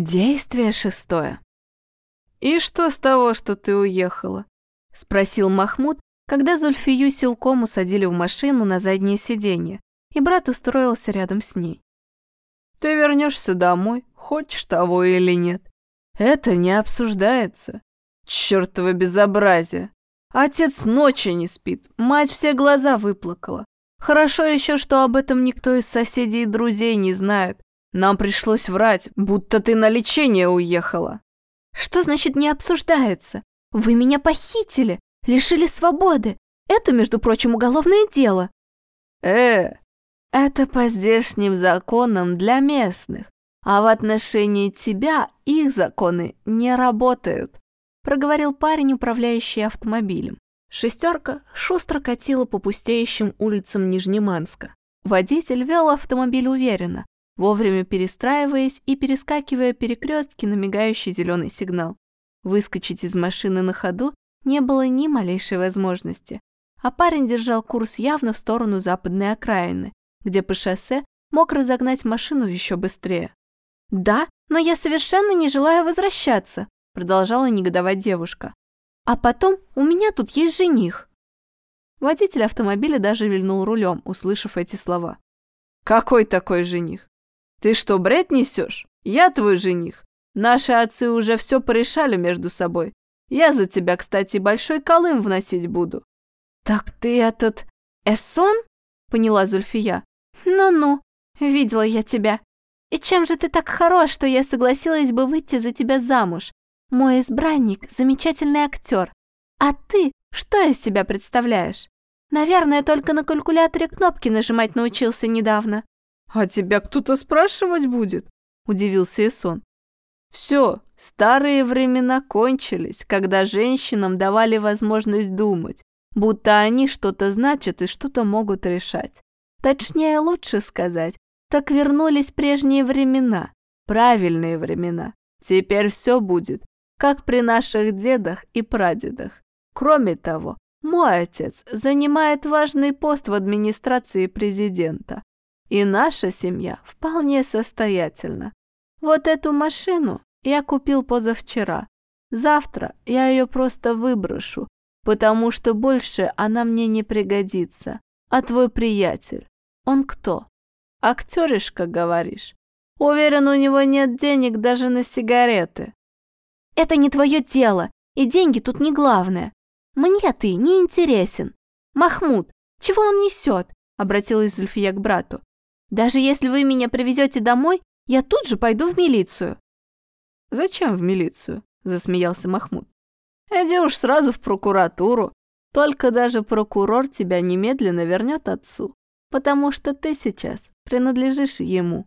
Действие шестое. «И что с того, что ты уехала?» — спросил Махмуд, когда Зульфию силком усадили в машину на заднее сиденье, и брат устроился рядом с ней. «Ты вернешься домой, хочешь того или нет. Это не обсуждается. Чёртово безобразие. Отец ночи не спит, мать все глаза выплакала. Хорошо еще, что об этом никто из соседей и друзей не знает. Нам пришлось врать, будто ты на лечение уехала. Что значит не обсуждается? Вы меня похитили, лишили свободы. Это, между прочим, уголовное дело. Э, это по здешним законам для местных, а в отношении тебя их законы не работают, проговорил парень, управляющий автомобилем. Шестерка шустро катила по пустеющим улицам Нижнеманска. Водитель вел автомобиль уверенно, вовремя перестраиваясь и перескакивая перекрестки на мигающий зеленый сигнал. Выскочить из машины на ходу не было ни малейшей возможности, а парень держал курс явно в сторону западной окраины, где по шоссе мог разогнать машину еще быстрее. «Да, но я совершенно не желаю возвращаться», продолжала негодовать девушка. «А потом у меня тут есть жених». Водитель автомобиля даже вильнул рулем, услышав эти слова. «Какой такой жених? Ты что, бред несешь? Я твой жених. Наши отцы уже все порешали между собой. Я за тебя, кстати, большой колым вносить буду». «Так ты этот... Эссон?» — поняла Зульфия. «Ну-ну, видела я тебя. И чем же ты так хорош, что я согласилась бы выйти за тебя замуж? Мой избранник — замечательный актер. А ты что из себя представляешь? Наверное, только на калькуляторе кнопки нажимать научился недавно. «А тебя кто-то спрашивать будет?» – удивился Исон. «Все, старые времена кончились, когда женщинам давали возможность думать, будто они что-то значат и что-то могут решать. Точнее, лучше сказать, так вернулись прежние времена, правильные времена. Теперь все будет, как при наших дедах и прадедах. Кроме того, мой отец занимает важный пост в администрации президента. И наша семья вполне состоятельна. Вот эту машину я купил позавчера. Завтра я ее просто выброшу, потому что больше она мне не пригодится. А твой приятель, он кто? Актеришка, говоришь? Уверен, у него нет денег даже на сигареты. Это не твое дело, и деньги тут не главное. Мне ты не интересен. Махмуд, чего он несет? Обратилась Зульфия к брату. Даже если вы меня привезете домой, я тут же пойду в милицию». «Зачем в милицию?» – засмеялся Махмуд. «Иди уж сразу в прокуратуру. Только даже прокурор тебя немедленно вернет отцу, потому что ты сейчас принадлежишь ему.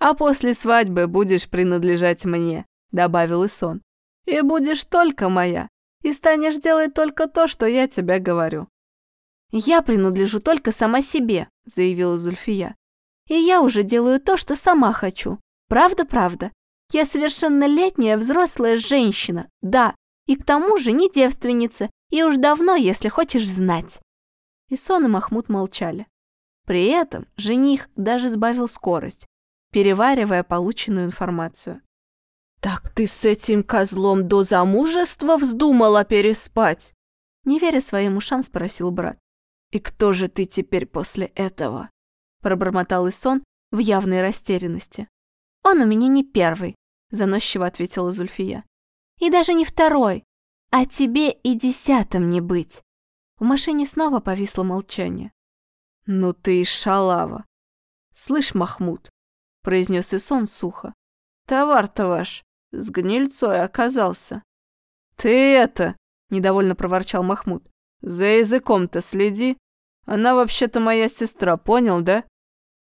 А после свадьбы будешь принадлежать мне», – добавил Исон. «И будешь только моя, и станешь делать только то, что я тебе говорю». «Я принадлежу только сама себе», – заявила Зульфия. И я уже делаю то, что сама хочу. Правда-правда. Я совершеннолетняя взрослая женщина, да, и к тому же не девственница, и уж давно, если хочешь знать». Исон и Махмуд молчали. При этом жених даже сбавил скорость, переваривая полученную информацию. «Так ты с этим козлом до замужества вздумала переспать?» Не веря своим ушам, спросил брат. «И кто же ты теперь после этого?» Пробормотал Исон в явной растерянности. «Он у меня не первый», – заносчиво ответила Зульфия. «И даже не второй, а тебе и десятым не быть». В машине снова повисло молчание. «Ну ты и шалава!» «Слышь, Махмуд», – произнес Исон сухо, – «товар-то ваш с гнильцой оказался». «Ты это!» – недовольно проворчал Махмуд. «За языком-то следи. Она вообще-то моя сестра, понял, да?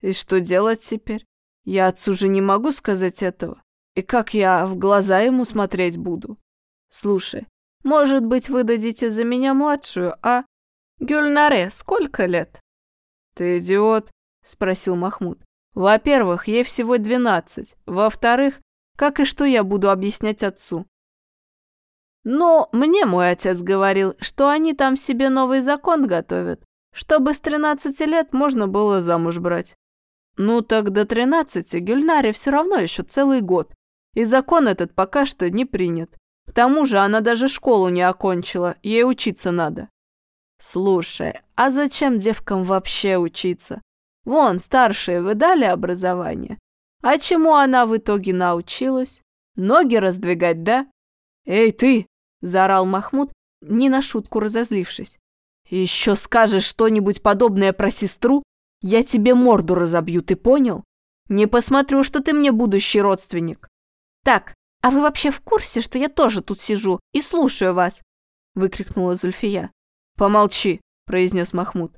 И что делать теперь? Я отцу же не могу сказать этого. И как я в глаза ему смотреть буду? Слушай, может быть, вы дадите за меня младшую, а? Гюльнаре, сколько лет? Ты идиот? Спросил Махмуд. Во-первых, ей всего двенадцать. Во-вторых, как и что я буду объяснять отцу? Но мне мой отец говорил, что они там себе новый закон готовят, чтобы с тринадцати лет можно было замуж брать. Ну так до тринадцати Гюльнаре все равно еще целый год. И закон этот пока что не принят. К тому же она даже школу не окончила, ей учиться надо. Слушай, а зачем девкам вообще учиться? Вон, старшие вы дали образование. А чему она в итоге научилась? Ноги раздвигать, да? Эй, ты! Заорал Махмуд, не на шутку разозлившись. Еще скажешь что-нибудь подобное про сестру, я тебе морду разобью, ты понял? Не посмотрю, что ты мне будущий родственник. Так, а вы вообще в курсе, что я тоже тут сижу и слушаю вас? Выкрикнула Зульфия. Помолчи, произнес Махмуд.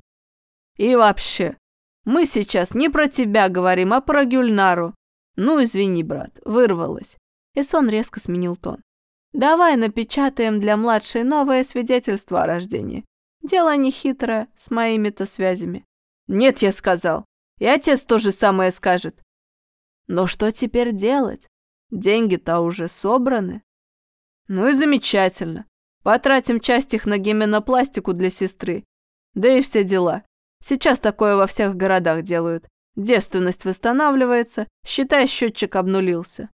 И вообще, мы сейчас не про тебя говорим, а про Гюльнару. Ну, извини, брат, вырвалась. Эсон резко сменил тон. Давай напечатаем для младшей новое свидетельство о рождении. Дело не хитрое, с моими-то связями. Нет, я сказал. И отец то же самое скажет. Но что теперь делать? Деньги-то уже собраны. Ну и замечательно. Потратим часть их на гименопластику для сестры. Да и все дела. Сейчас такое во всех городах делают. Девственность восстанавливается, считай, счетчик обнулился.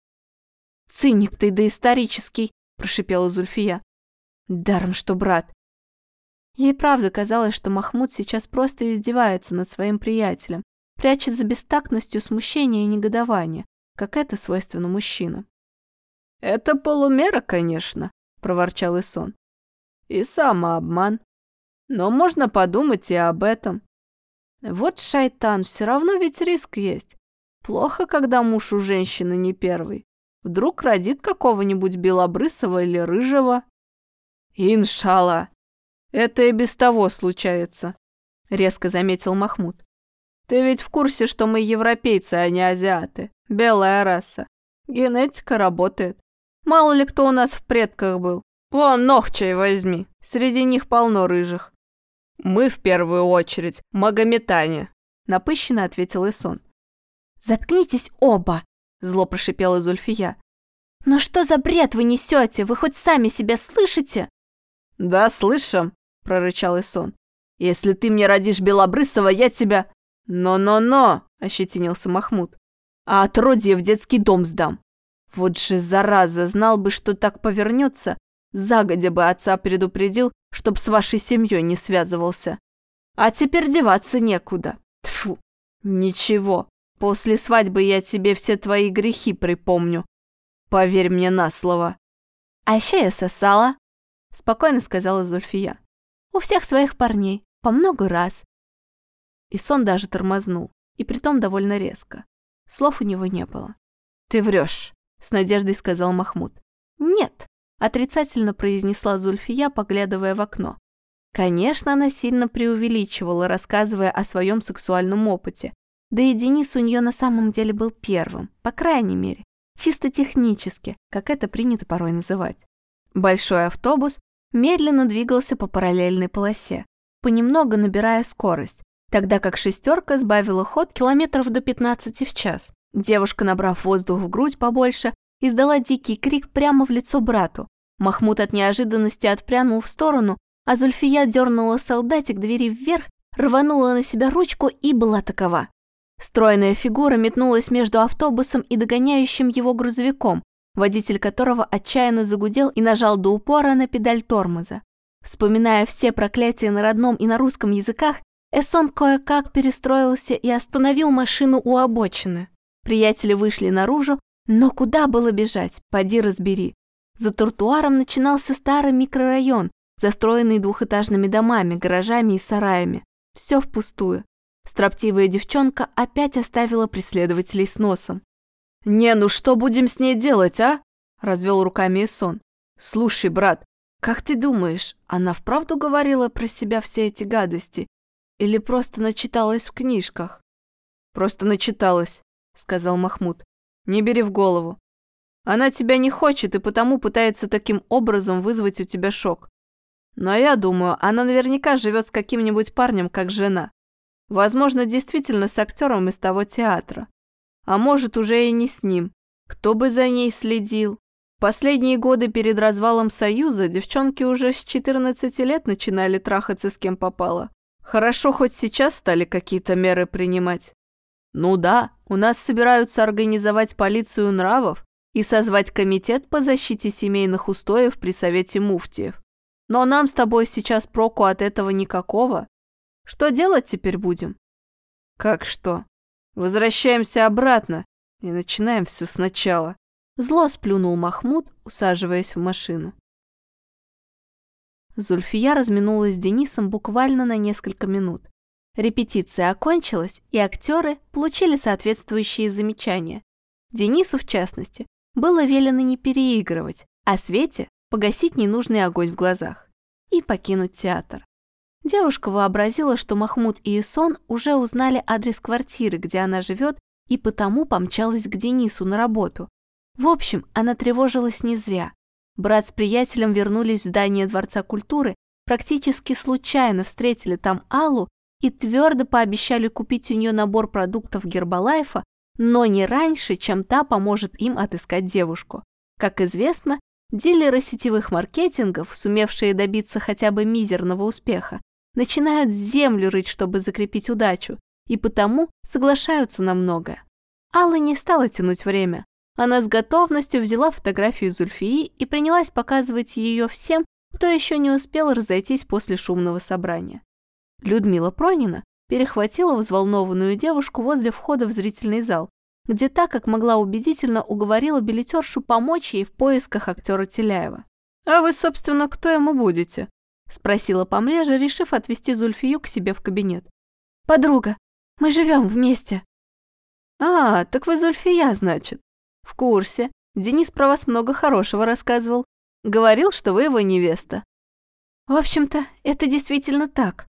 «Циник ты доисторический», – прошипела Зульфия. «Даром, что брат». Ей правда казалось, что Махмуд сейчас просто издевается над своим приятелем, прячет за бестактностью смущение и негодование, как это свойственно мужчинам. «Это полумера, конечно», – проворчал Исон. «И самообман. Но можно подумать и об этом. Вот шайтан, все равно ведь риск есть. Плохо, когда муж у женщины не первый. Вдруг родит какого-нибудь белобрысого или рыжего. Иншалла. Это и без того случается, резко заметил Махмуд. Ты ведь в курсе, что мы европейцы, а не азиаты. Белая раса. Генетика работает. Мало ли кто у нас в предках был. Вон, ногчей возьми. Среди них полно рыжих. «Мы в первую очередь магометане», – напыщенно ответил Исон. «Заткнитесь оба!» – зло прошипела Зульфия. «Но что за бред вы несете? Вы хоть сами себя слышите?» «Да, слышим», – прорычал Исон. «Если ты мне родишь Белобрысова, я тебя...» «Но-но-но!» – ощетинился Махмуд. «А отродье в детский дом сдам. Вот же зараза, знал бы, что так повернется, Загодя бы отца предупредил, чтоб с вашей семьей не связывался. А теперь деваться некуда. Тфу. Ничего, после свадьбы я тебе все твои грехи припомню. Поверь мне на слово. А еще я сосала, спокойно сказала Зульфия. У всех своих парней, по много раз. И сон даже тормознул, и притом довольно резко. Слов у него не было. «Ты врешь», — с надеждой сказал Махмуд. «Нет», отрицательно произнесла Зульфия, поглядывая в окно. Конечно, она сильно преувеличивала, рассказывая о своем сексуальном опыте. Да и Денис у нее на самом деле был первым, по крайней мере, чисто технически, как это принято порой называть. Большой автобус медленно двигался по параллельной полосе, понемногу набирая скорость, тогда как шестерка сбавила ход километров до 15 в час. Девушка, набрав воздух в грудь побольше, издала дикий крик прямо в лицо брату. Махмуд от неожиданности отпрянул в сторону, а Зульфия дернула солдатик двери вверх, рванула на себя ручку и была такова. Стройная фигура метнулась между автобусом и догоняющим его грузовиком, водитель которого отчаянно загудел и нажал до упора на педаль тормоза. Вспоминая все проклятия на родном и на русском языках, Эссон кое-как перестроился и остановил машину у обочины. Приятели вышли наружу, но куда было бежать, поди разбери. За тротуаром начинался старый микрорайон, застроенный двухэтажными домами, гаражами и сараями. Все впустую. Строптивая девчонка опять оставила преследователей с носом. «Не, ну что будем с ней делать, а?» – развел руками Исон. «Слушай, брат, как ты думаешь, она вправду говорила про себя все эти гадости? Или просто начиталась в книжках?» «Просто начиталась», – сказал Махмуд. Не бери в голову. Она тебя не хочет и потому пытается таким образом вызвать у тебя шок. Но я думаю, она наверняка живет с каким-нибудь парнем, как жена. Возможно, действительно с актером из того театра. А может, уже и не с ним. Кто бы за ней следил? Последние годы перед развалом Союза девчонки уже с 14 лет начинали трахаться с кем попало. Хорошо, хоть сейчас стали какие-то меры принимать. Ну да, у нас собираются организовать полицию нравов, и созвать комитет по защите семейных устоев при Совете Муфтиев. Но нам с тобой сейчас проку от этого никакого. Что делать теперь будем? Как что? Возвращаемся обратно и начинаем все сначала. Зло сплюнул Махмуд, усаживаясь в машину. Зульфия разминулась с Денисом буквально на несколько минут. Репетиция окончилась, и актеры получили соответствующие замечания. Денису, в частности, было велено не переигрывать, а Свете погасить ненужный огонь в глазах и покинуть театр. Девушка вообразила, что Махмуд и Исон уже узнали адрес квартиры, где она живет, и потому помчалась к Денису на работу. В общем, она тревожилась не зря. Брат с приятелем вернулись в здание Дворца культуры, практически случайно встретили там Аллу и твердо пообещали купить у нее набор продуктов Гербалайфа, но не раньше, чем та поможет им отыскать девушку. Как известно, дилеры сетевых маркетингов, сумевшие добиться хотя бы мизерного успеха, начинают землю рыть, чтобы закрепить удачу, и потому соглашаются на многое. Алла не стала тянуть время. Она с готовностью взяла фотографию Зульфии и принялась показывать ее всем, кто еще не успел разойтись после шумного собрания. Людмила Пронина перехватила взволнованную девушку возле входа в зрительный зал, где та, как могла убедительно, уговорила билетершу помочь ей в поисках актера Теляева. «А вы, собственно, кто ему будете?» – спросила помреже, решив отвезти Зульфию к себе в кабинет. «Подруга, мы живем вместе». «А, так вы Зульфия, значит?» «В курсе. Денис про вас много хорошего рассказывал. Говорил, что вы его невеста». «В общем-то, это действительно так».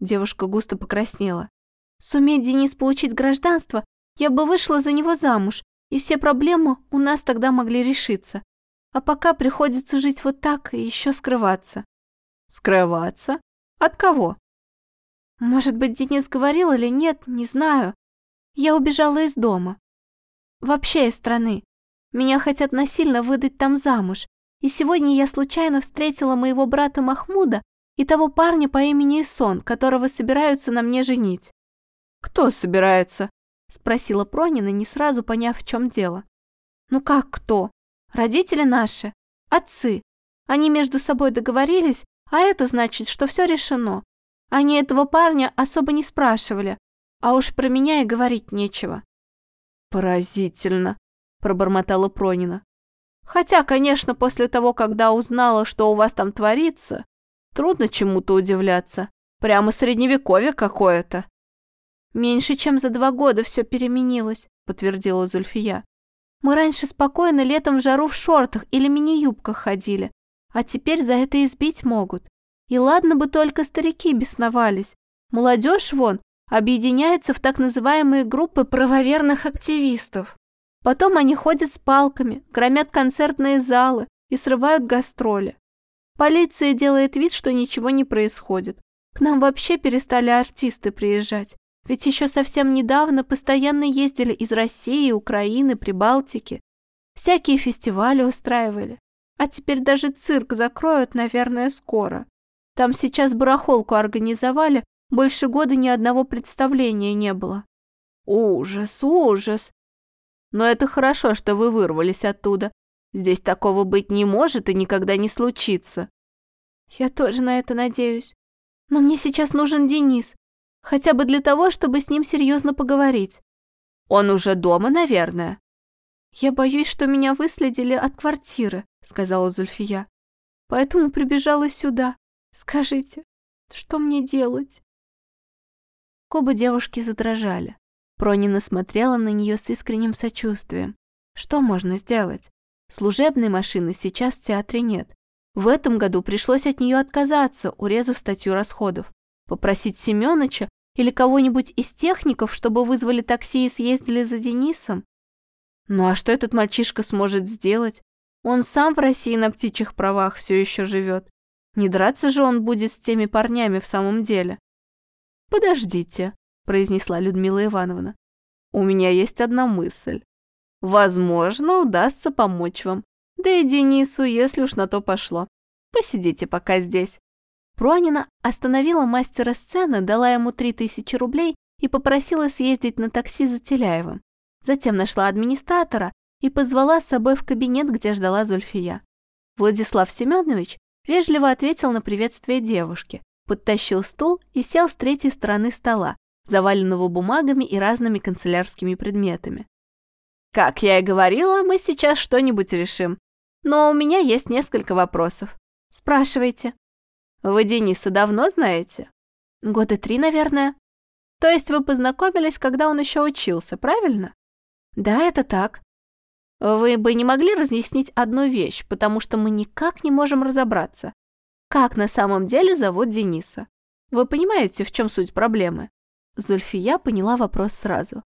Девушка густо покраснела. «Суметь Денис получить гражданство, я бы вышла за него замуж, и все проблемы у нас тогда могли решиться. А пока приходится жить вот так и еще скрываться». Скрываться? От кого? Может быть, Денис говорил или нет, не знаю. Я убежала из дома. Вообще из страны. Меня хотят насильно выдать там замуж. И сегодня я случайно встретила моего брата Махмуда и того парня по имени Исон, которого собираются на мне женить. «Кто собирается?» – спросила Пронина, не сразу поняв, в чем дело. «Ну как кто? Родители наши, отцы. Они между собой договорились, а это значит, что все решено. Они этого парня особо не спрашивали, а уж про меня и говорить нечего. «Поразительно», – пробормотала Пронина. «Хотя, конечно, после того, когда узнала, что у вас там творится, трудно чему-то удивляться. Прямо средневековье какое-то». «Меньше чем за два года все переменилось», – подтвердила Зульфия. «Мы раньше спокойно летом в жару в шортах или мини-юбках ходили, а теперь за это избить могут. И ладно бы только старики бесновались. Молодежь вон объединяется в так называемые группы правоверных активистов. Потом они ходят с палками, громят концертные залы и срывают гастроли. Полиция делает вид, что ничего не происходит. К нам вообще перестали артисты приезжать. Ведь еще совсем недавно постоянно ездили из России, Украины, Прибалтики. Всякие фестивали устраивали. А теперь даже цирк закроют, наверное, скоро. Там сейчас барахолку организовали, больше года ни одного представления не было. Ужас, ужас. Но это хорошо, что вы вырвались оттуда. Здесь такого быть не может и никогда не случится. Я тоже на это надеюсь. Но мне сейчас нужен Денис. Хотя бы для того, чтобы с ним серьезно поговорить. Он уже дома, наверное. Я боюсь, что меня выследили от квартиры. — сказала Зульфия. «Поэтому прибежала сюда. Скажите, что мне делать?» Кобы девушки задрожали. Пронина смотрела на нее с искренним сочувствием. Что можно сделать? Служебной машины сейчас в театре нет. В этом году пришлось от нее отказаться, урезав статью расходов. Попросить Семёныча или кого-нибудь из техников, чтобы вызвали такси и съездили за Денисом? Ну а что этот мальчишка сможет сделать? Он сам в России на птичьих правах все еще живет. Не драться же он будет с теми парнями в самом деле. «Подождите», – произнесла Людмила Ивановна. «У меня есть одна мысль. Возможно, удастся помочь вам. Да и Денису, если уж на то пошло. Посидите пока здесь». Пронина остановила мастера сцены, дала ему три тысячи рублей и попросила съездить на такси за Теляевым. Затем нашла администратора и позвала с собой в кабинет, где ждала Зульфия. Владислав Семенович вежливо ответил на приветствие девушки, подтащил стул и сел с третьей стороны стола, заваленного бумагами и разными канцелярскими предметами. «Как я и говорила, мы сейчас что-нибудь решим. Но у меня есть несколько вопросов. Спрашивайте». «Вы Дениса давно знаете?» «Года три, наверное». «То есть вы познакомились, когда он еще учился, правильно?» «Да, это так». «Вы бы не могли разъяснить одну вещь, потому что мы никак не можем разобраться. Как на самом деле зовут Дениса? Вы понимаете, в чем суть проблемы?» Зульфия поняла вопрос сразу.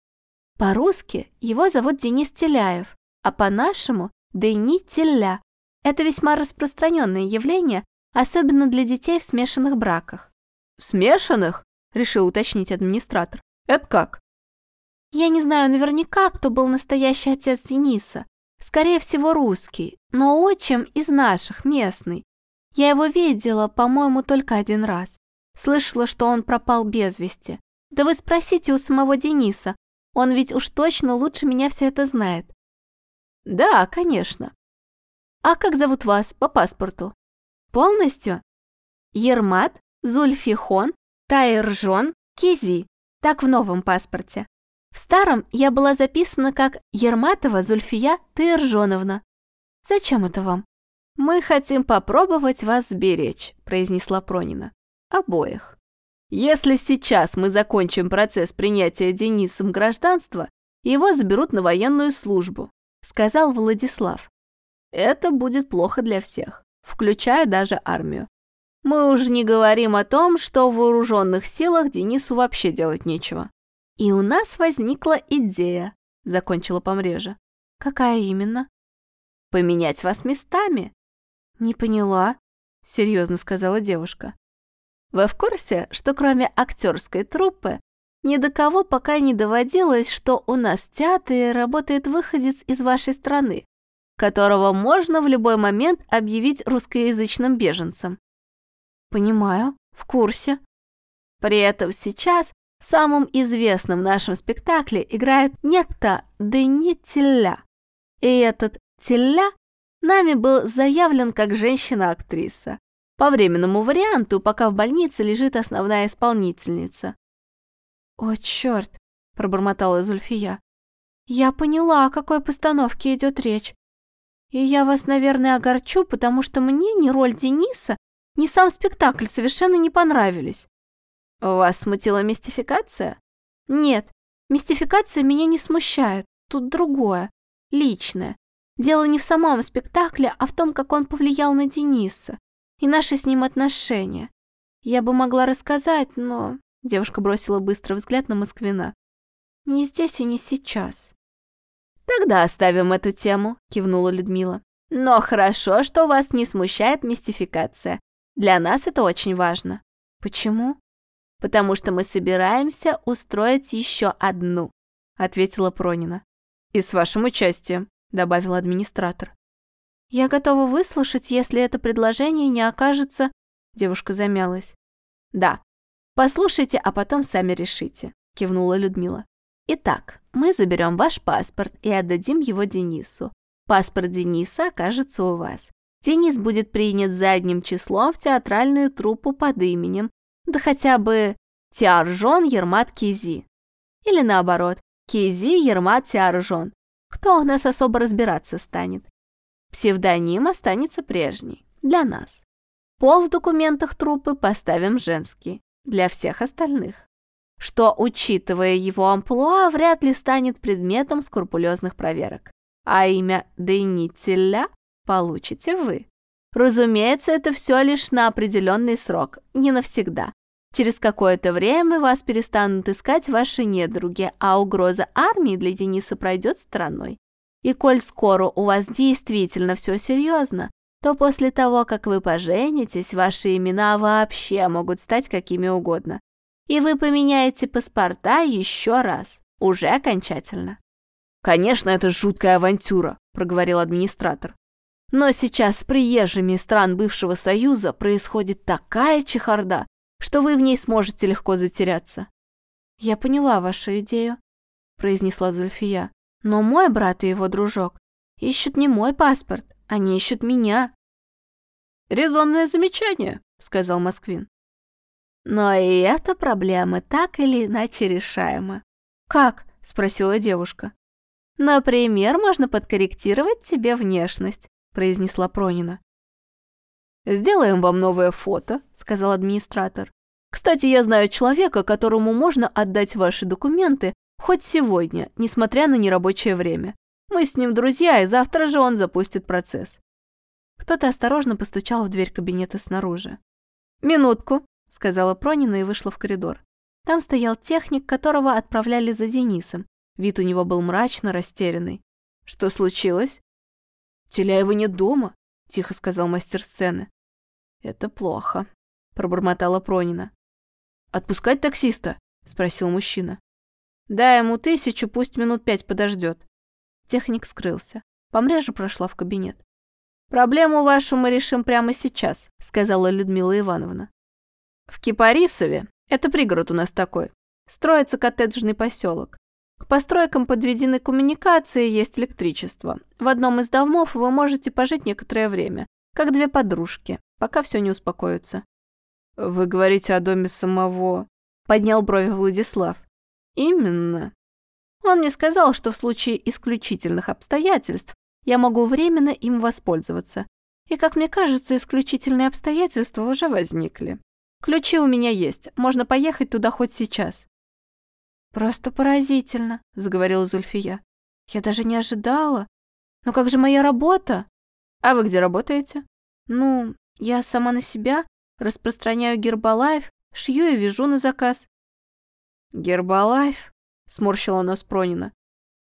По-русски его зовут Денис Теляев, а по-нашему – Дени Теля. Это весьма распространенное явление, особенно для детей в смешанных браках. «В смешанных?» – решил уточнить администратор. «Это как?» Я не знаю наверняка, кто был настоящий отец Дениса. Скорее всего, русский, но отчим из наших, местный. Я его видела, по-моему, только один раз. Слышала, что он пропал без вести. Да вы спросите у самого Дениса. Он ведь уж точно лучше меня все это знает. Да, конечно. А как зовут вас по паспорту? Полностью? Ермат, Зульфихон, Тайржон, Кизи. Так в новом паспорте. В старом я была записана как Ерматова Зульфия Тайржоновна. Зачем это вам? Мы хотим попробовать вас сберечь, произнесла Пронина. Обоих. Если сейчас мы закончим процесс принятия Денисом гражданства, его заберут на военную службу, сказал Владислав. Это будет плохо для всех включая даже армию. Мы уже не говорим о том, что в вооруженных силах Денису вообще делать нечего. И у нас возникла идея, закончила Помрежа. Какая именно? Поменять вас местами. Не поняла, серьезно сказала девушка. Вы в курсе, что кроме актерской труппы ни до кого пока не доводилось, что у нас в театре работает выходец из вашей страны? которого можно в любой момент объявить русскоязычным беженцем. Понимаю, в курсе. При этом сейчас в самом известном нашем спектакле играет некто Дени Телля. И этот Телля нами был заявлен как женщина-актриса. По временному варианту, пока в больнице лежит основная исполнительница. «О, черт!» – пробормотала Зульфия. «Я поняла, о какой постановке идет речь. И я вас, наверное, огорчу, потому что мне ни роль Дениса, ни сам спектакль совершенно не понравились. Вас смутила мистификация? Нет, мистификация меня не смущает. Тут другое, личное. Дело не в самом спектакле, а в том, как он повлиял на Дениса и наши с ним отношения. Я бы могла рассказать, но... Девушка бросила быстрый взгляд на Москвина. Не здесь и не сейчас. «Тогда оставим эту тему», – кивнула Людмила. «Но хорошо, что вас не смущает мистификация. Для нас это очень важно». «Почему?» «Потому что мы собираемся устроить еще одну», – ответила Пронина. «И с вашим участием», – добавил администратор. «Я готова выслушать, если это предложение не окажется...» Девушка замялась. «Да, послушайте, а потом сами решите», – кивнула Людмила. Итак, мы заберем ваш паспорт и отдадим его Денису. Паспорт Дениса окажется у вас. Денис будет принят задним числом в театральную труппу под именем, да хотя бы Тиаржон Ермат Кизи. Или наоборот, Кизи Ермат Тиаржон. Кто у нас особо разбираться станет? Псевдоним останется прежний, для нас. Пол в документах труппы поставим женский, для всех остальных что, учитывая его амплуа, вряд ли станет предметом скрупулезных проверок. А имя Денителя получите вы. Разумеется, это все лишь на определенный срок, не навсегда. Через какое-то время вас перестанут искать ваши недруги, а угроза армии для Дениса пройдет стороной. И коль скоро у вас действительно все серьезно, то после того, как вы поженитесь, ваши имена вообще могут стать какими угодно и вы поменяете паспорта еще раз, уже окончательно. «Конечно, это жуткая авантюра», – проговорил администратор. «Но сейчас с приезжими из стран бывшего Союза происходит такая чехарда, что вы в ней сможете легко затеряться». «Я поняла вашу идею», – произнесла Зульфия. Но мой брат и его дружок ищут не мой паспорт, они ищут меня. «Резонное замечание», — сказал Москвин. Но и эта проблема так или иначе решаема. «Как?» — спросила девушка. «Например, можно подкорректировать тебе внешность», — произнесла Пронина. «Сделаем вам новое фото», — сказал администратор. «Кстати, я знаю человека, которому можно отдать ваши документы хоть сегодня, несмотря на нерабочее время. Мы с ним друзья, и завтра же он запустит процесс». Кто-то осторожно постучал в дверь кабинета снаружи. «Минутку», — сказала Пронина и вышла в коридор. Там стоял техник, которого отправляли за Денисом. Вид у него был мрачно растерянный. «Что случилось?» «Теляева нет дома», — тихо сказал мастер сцены. «Это плохо», — пробормотала Пронина. «Отпускать таксиста?» — спросил мужчина. «Дай ему тысячу, пусть минут пять подождет». Техник скрылся. Помрежа прошла в кабинет. «Проблему вашу мы решим прямо сейчас», — сказала Людмила Ивановна. В Кипарисове, это пригород у нас такой, строится коттеджный поселок. К постройкам подведены коммуникации, есть электричество. В одном из домов вы можете пожить некоторое время, как две подружки, пока все не успокоится. Вы говорите о доме самого... Поднял брови Владислав. Именно. Он мне сказал, что в случае исключительных обстоятельств я могу временно им воспользоваться. И, как мне кажется, исключительные обстоятельства уже возникли. Ключи у меня есть, можно поехать туда хоть сейчас». «Просто поразительно», — заговорила Зульфия. «Я даже не ожидала. Но как же моя работа?» «А вы где работаете?» «Ну, я сама на себя, распространяю гербалайф, шью и вяжу на заказ». «Гербалайф?» — сморщила нос Пронина.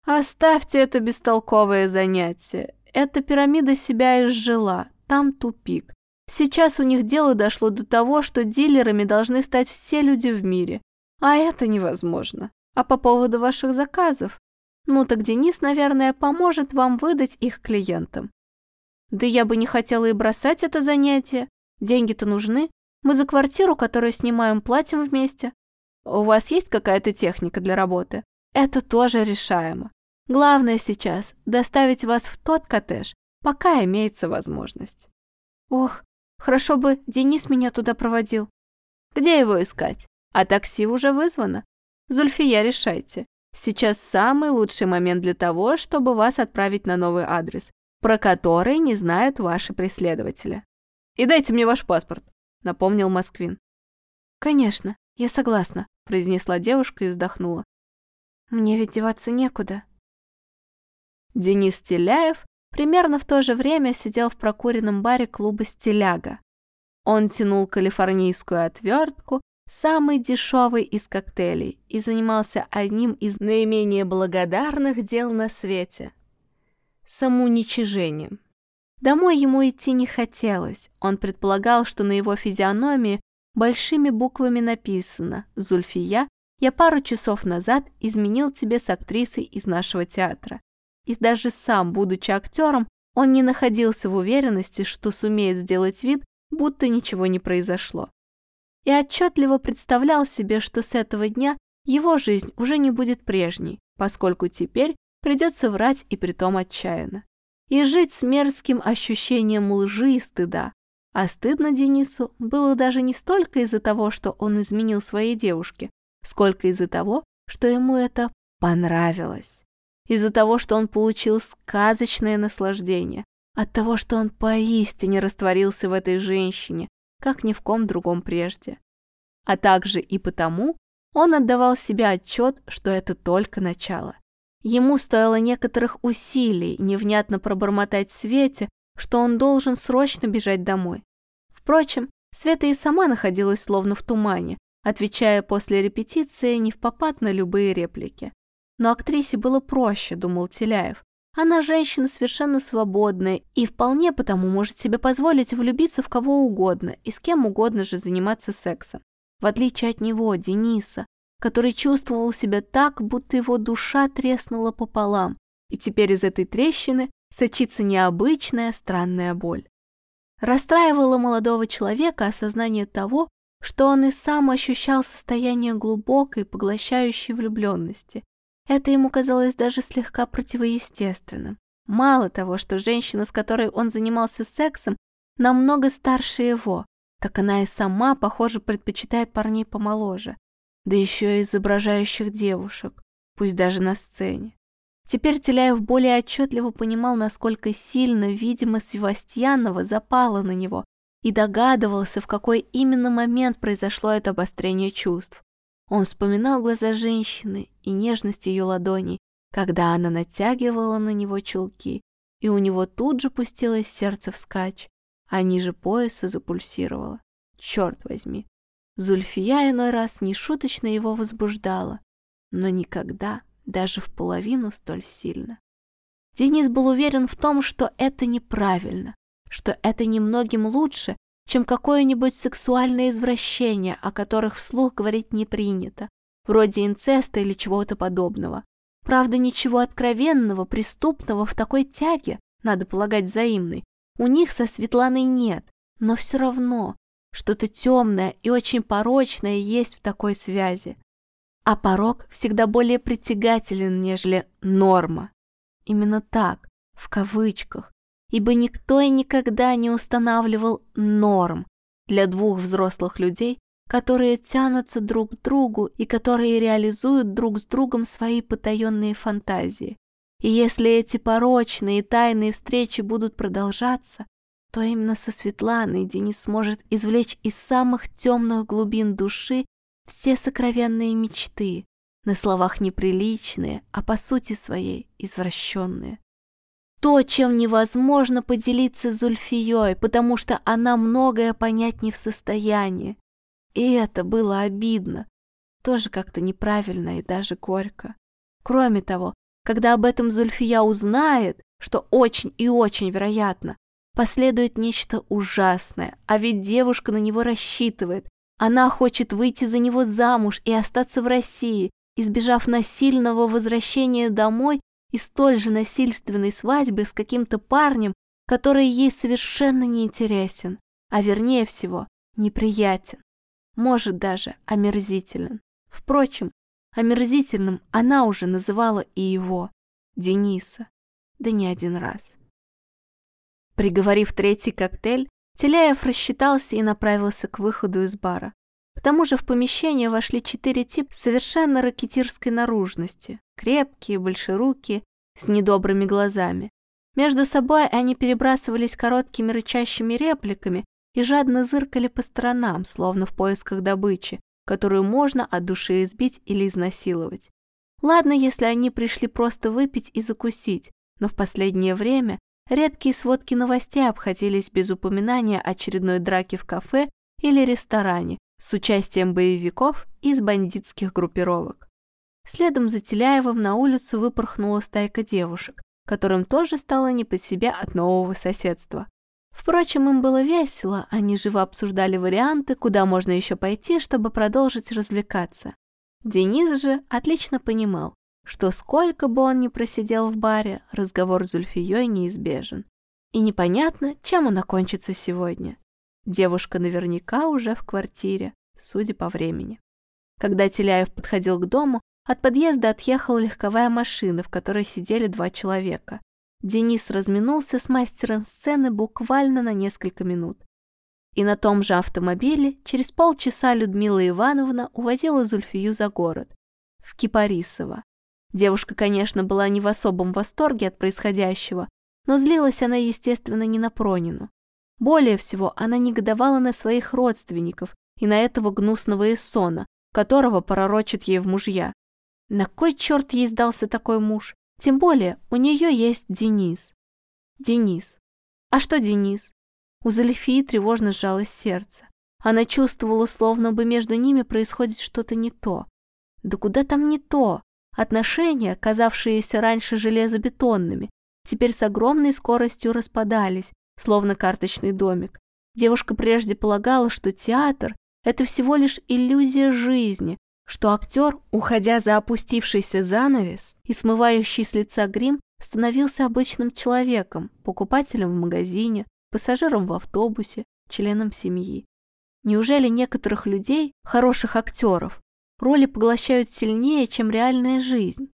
«Оставьте это бестолковое занятие. Эта пирамида себя изжила, там тупик. Сейчас у них дело дошло до того, что дилерами должны стать все люди в мире. А это невозможно. А по поводу ваших заказов? Ну так Денис, наверное, поможет вам выдать их клиентам. Да я бы не хотела и бросать это занятие. Деньги-то нужны. Мы за квартиру, которую снимаем, платим вместе. У вас есть какая-то техника для работы? Это тоже решаемо. Главное сейчас – доставить вас в тот коттедж, пока имеется возможность. Ох, Хорошо бы Денис меня туда проводил. Где его искать? А такси уже вызвано. Зульфия, решайте. Сейчас самый лучший момент для того, чтобы вас отправить на новый адрес, про который не знают ваши преследователи. И дайте мне ваш паспорт, напомнил Москвин. Конечно, я согласна, произнесла девушка и вздохнула. Мне ведь деваться некуда. Денис Теляев примерно в то же время сидел в прокуренном баре клуба «Стиляга». Он тянул калифорнийскую отвертку, самый дешевый из коктейлей, и занимался одним из наименее благодарных дел на свете – самоуничижением. Домой ему идти не хотелось. Он предполагал, что на его физиономии большими буквами написано «Зульфия, я пару часов назад изменил тебе с актрисой из нашего театра и даже сам, будучи актером, он не находился в уверенности, что сумеет сделать вид, будто ничего не произошло. И отчетливо представлял себе, что с этого дня его жизнь уже не будет прежней, поскольку теперь придется врать и притом отчаянно. И жить с мерзким ощущением лжи и стыда. А стыдно Денису было даже не столько из-за того, что он изменил своей девушке, сколько из-за того, что ему это понравилось из-за того, что он получил сказочное наслаждение, от того, что он поистине растворился в этой женщине, как ни в ком другом прежде. А также и потому он отдавал себе отчет, что это только начало. Ему стоило некоторых усилий невнятно пробормотать Свете, что он должен срочно бежать домой. Впрочем, Света и сама находилась словно в тумане, отвечая после репетиции не в попад на любые реплики. Но актрисе было проще, думал Теляев. Она женщина совершенно свободная и вполне потому может себе позволить влюбиться в кого угодно и с кем угодно же заниматься сексом. В отличие от него, Дениса, который чувствовал себя так, будто его душа треснула пополам, и теперь из этой трещины сочится необычная странная боль. Расстраивало молодого человека осознание того, что он и сам ощущал состояние глубокой, поглощающей влюбленности, Это ему казалось даже слегка противоестественным. Мало того, что женщина, с которой он занимался сексом, намного старше его, так она и сама, похоже, предпочитает парней помоложе, да еще и изображающих девушек, пусть даже на сцене. Теперь Теляев более отчетливо понимал, насколько сильно, видимо, Свивастьянова запала на него и догадывался, в какой именно момент произошло это обострение чувств. Он вспоминал глаза женщины и нежность ее ладоней, когда она натягивала на него чулки, и у него тут же пустилось сердце вскачь, а ниже пояса запульсировало. Черт возьми. Зульфия иной раз нешуточно его возбуждала, но никогда, даже в половину столь сильно. Денис был уверен в том, что это неправильно, что это немногим лучше, чем какое-нибудь сексуальное извращение, о которых вслух говорить не принято, вроде инцеста или чего-то подобного. Правда, ничего откровенного, преступного в такой тяге, надо полагать взаимной, у них со Светланой нет, но все равно что-то темное и очень порочное есть в такой связи. А порог всегда более притягателен, нежели норма. Именно так, в кавычках, ибо никто и никогда не устанавливал норм для двух взрослых людей, которые тянутся друг к другу и которые реализуют друг с другом свои потаенные фантазии. И если эти порочные и тайные встречи будут продолжаться, то именно со Светланой Денис сможет извлечь из самых темных глубин души все сокровенные мечты, на словах неприличные, а по сути своей извращенные то, чем невозможно поделиться с Зульфией, потому что она многое понять не в состоянии. И это было обидно, тоже как-то неправильно и даже горько. Кроме того, когда об этом Зульфия узнает, что очень и очень вероятно, последует нечто ужасное, а ведь девушка на него рассчитывает. Она хочет выйти за него замуж и остаться в России, избежав насильного возвращения домой и столь же насильственной свадьбы с каким-то парнем, который ей совершенно не интересен, а вернее всего, неприятен, может даже омерзителен. Впрочем, омерзительным она уже называла и его, Дениса, да не один раз. Приговорив третий коктейль, Теляев рассчитался и направился к выходу из бара. К тому же в помещение вошли четыре типа совершенно ракетирской наружности, крепкие, большерукие, с недобрыми глазами. Между собой они перебрасывались короткими рычащими репликами и жадно зыркали по сторонам, словно в поисках добычи, которую можно от души избить или изнасиловать. Ладно, если они пришли просто выпить и закусить, но в последнее время редкие сводки новостей обходились без упоминания очередной драки в кафе или ресторане с участием боевиков из бандитских группировок. Следом за Теляевым на улицу выпорхнула стайка девушек, которым тоже стало не по себе от нового соседства. Впрочем, им было весело, они живо обсуждали варианты, куда можно еще пойти, чтобы продолжить развлекаться. Денис же отлично понимал, что сколько бы он ни просидел в баре, разговор с Зульфией неизбежен. И непонятно, чем он окончится сегодня. Девушка наверняка уже в квартире, судя по времени. Когда Теляев подходил к дому, от подъезда отъехала легковая машина, в которой сидели два человека. Денис разминулся с мастером сцены буквально на несколько минут. И на том же автомобиле через полчаса Людмила Ивановна увозила Зульфию за город, в Кипарисово. Девушка, конечно, была не в особом восторге от происходящего, но злилась она, естественно, не на Пронину. Более всего, она негодовала на своих родственников и на этого гнусного Эссона, которого пророчат ей в мужья. На кой черт ей сдался такой муж? Тем более, у нее есть Денис. Денис. А что Денис? У Зульфии тревожно сжалось сердце. Она чувствовала, словно бы между ними происходит что-то не то. Да куда там не то? Отношения, казавшиеся раньше железобетонными, теперь с огромной скоростью распадались, словно карточный домик. Девушка прежде полагала, что театр – это всего лишь иллюзия жизни, что актер, уходя за опустившийся занавес и смывающий с лица грим, становился обычным человеком, покупателем в магазине, пассажиром в автобусе, членом семьи. Неужели некоторых людей, хороших актеров, роли поглощают сильнее, чем реальная жизнь?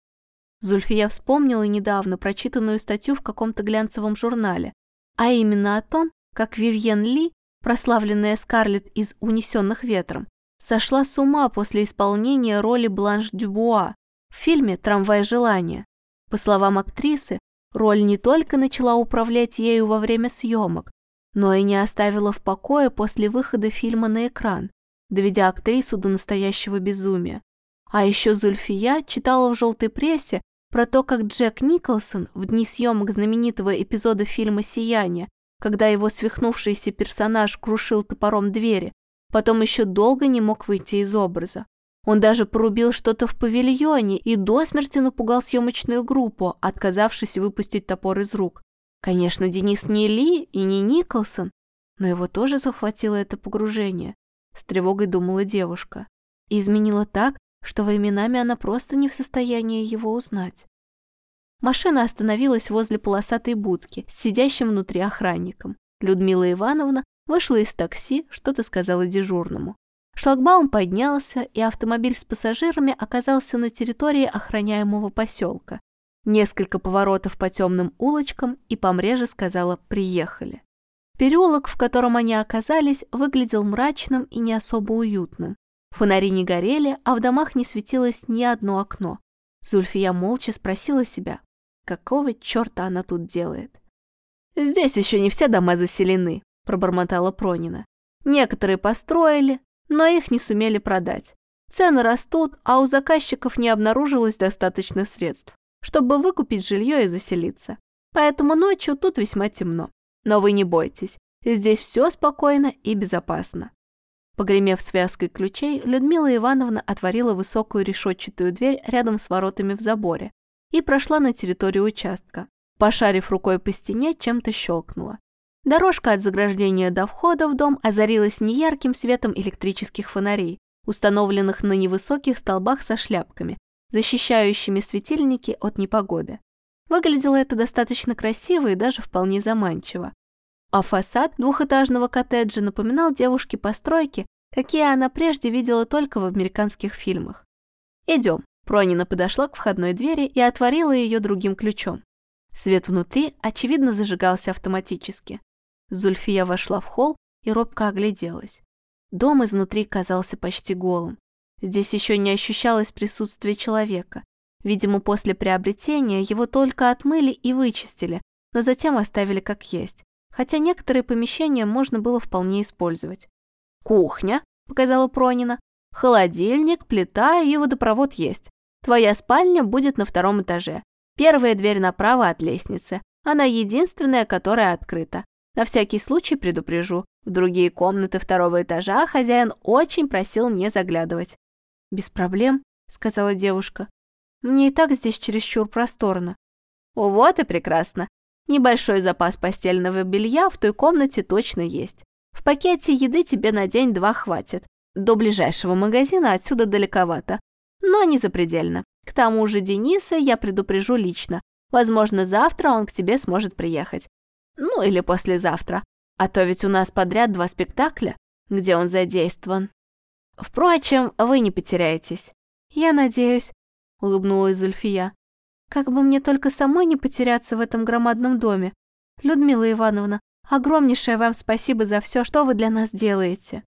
Зульфия вспомнила недавно прочитанную статью в каком-то глянцевом журнале, а именно о том, как Вивьен Ли, прославленная Скарлетт из «Унесенных ветром», сошла с ума после исполнения роли Бланш Дюбуа в фильме «Трамвай желания». По словам актрисы, роль не только начала управлять ею во время съемок, но и не оставила в покое после выхода фильма на экран, доведя актрису до настоящего безумия. А еще Зульфия читала в желтой прессе про то, как Джек Николсон в дни съемок знаменитого эпизода фильма «Сияние», когда его свихнувшийся персонаж крушил топором двери, потом еще долго не мог выйти из образа. Он даже порубил что-то в павильоне и до смерти напугал съемочную группу, отказавшись выпустить топор из рук. Конечно, Денис не Ли и не Николсон, но его тоже захватило это погружение. С тревогой думала девушка. И изменила так, что временами она просто не в состоянии его узнать. Машина остановилась возле полосатой будки с сидящим внутри охранником. Людмила Ивановна вышла из такси, что-то сказала дежурному. Шлагбаум поднялся, и автомобиль с пассажирами оказался на территории охраняемого поселка. Несколько поворотов по темным улочкам, и помреже сказала «приехали». Переулок, в котором они оказались, выглядел мрачным и не особо уютным. Фонари не горели, а в домах не светилось ни одно окно. Зульфия молча спросила себя, какого черта она тут делает. «Здесь еще не все дома заселены», – пробормотала Пронина. «Некоторые построили, но их не сумели продать. Цены растут, а у заказчиков не обнаружилось достаточно средств, чтобы выкупить жилье и заселиться. Поэтому ночью тут весьма темно. Но вы не бойтесь, здесь все спокойно и безопасно. Погремев связкой ключей, Людмила Ивановна отворила высокую решетчатую дверь рядом с воротами в заборе и прошла на территорию участка. Пошарив рукой по стене, чем-то щелкнула. Дорожка от заграждения до входа в дом озарилась неярким светом электрических фонарей, установленных на невысоких столбах со шляпками, защищающими светильники от непогоды. Выглядело это достаточно красиво и даже вполне заманчиво а фасад двухэтажного коттеджа напоминал девушке постройки, какие она прежде видела только в американских фильмах. «Идем». Пронина подошла к входной двери и отворила ее другим ключом. Свет внутри, очевидно, зажигался автоматически. Зульфия вошла в холл и робко огляделась. Дом изнутри казался почти голым. Здесь еще не ощущалось присутствия человека. Видимо, после приобретения его только отмыли и вычистили, но затем оставили как есть хотя некоторые помещения можно было вполне использовать. «Кухня», — показала Пронина, — «холодильник, плита и водопровод есть. Твоя спальня будет на втором этаже. Первая дверь направо от лестницы. Она единственная, которая открыта. На всякий случай предупрежу. В другие комнаты второго этажа хозяин очень просил не заглядывать». «Без проблем», — сказала девушка. «Мне и так здесь чересчур просторно». «Вот и прекрасно. Небольшой запас постельного белья в той комнате точно есть. В пакете еды тебе на день-два хватит. До ближайшего магазина отсюда далековато, но не запредельно. К тому же Дениса я предупрежу лично. Возможно, завтра он к тебе сможет приехать. Ну или послезавтра. А то ведь у нас подряд два спектакля, где он задействован. Впрочем, вы не потеряетесь. Я надеюсь, улыбнулась Зульфия. Как бы мне только самой не потеряться в этом громадном доме. Людмила Ивановна, огромнейшее вам спасибо за все, что вы для нас делаете.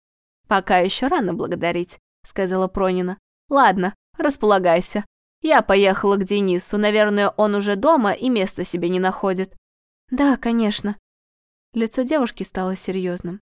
Пока еще рано благодарить, сказала Пронина. Ладно, располагайся. Я поехала к Денису, наверное, он уже дома и места себе не находит. Да, конечно. Лицо девушки стало серьезным.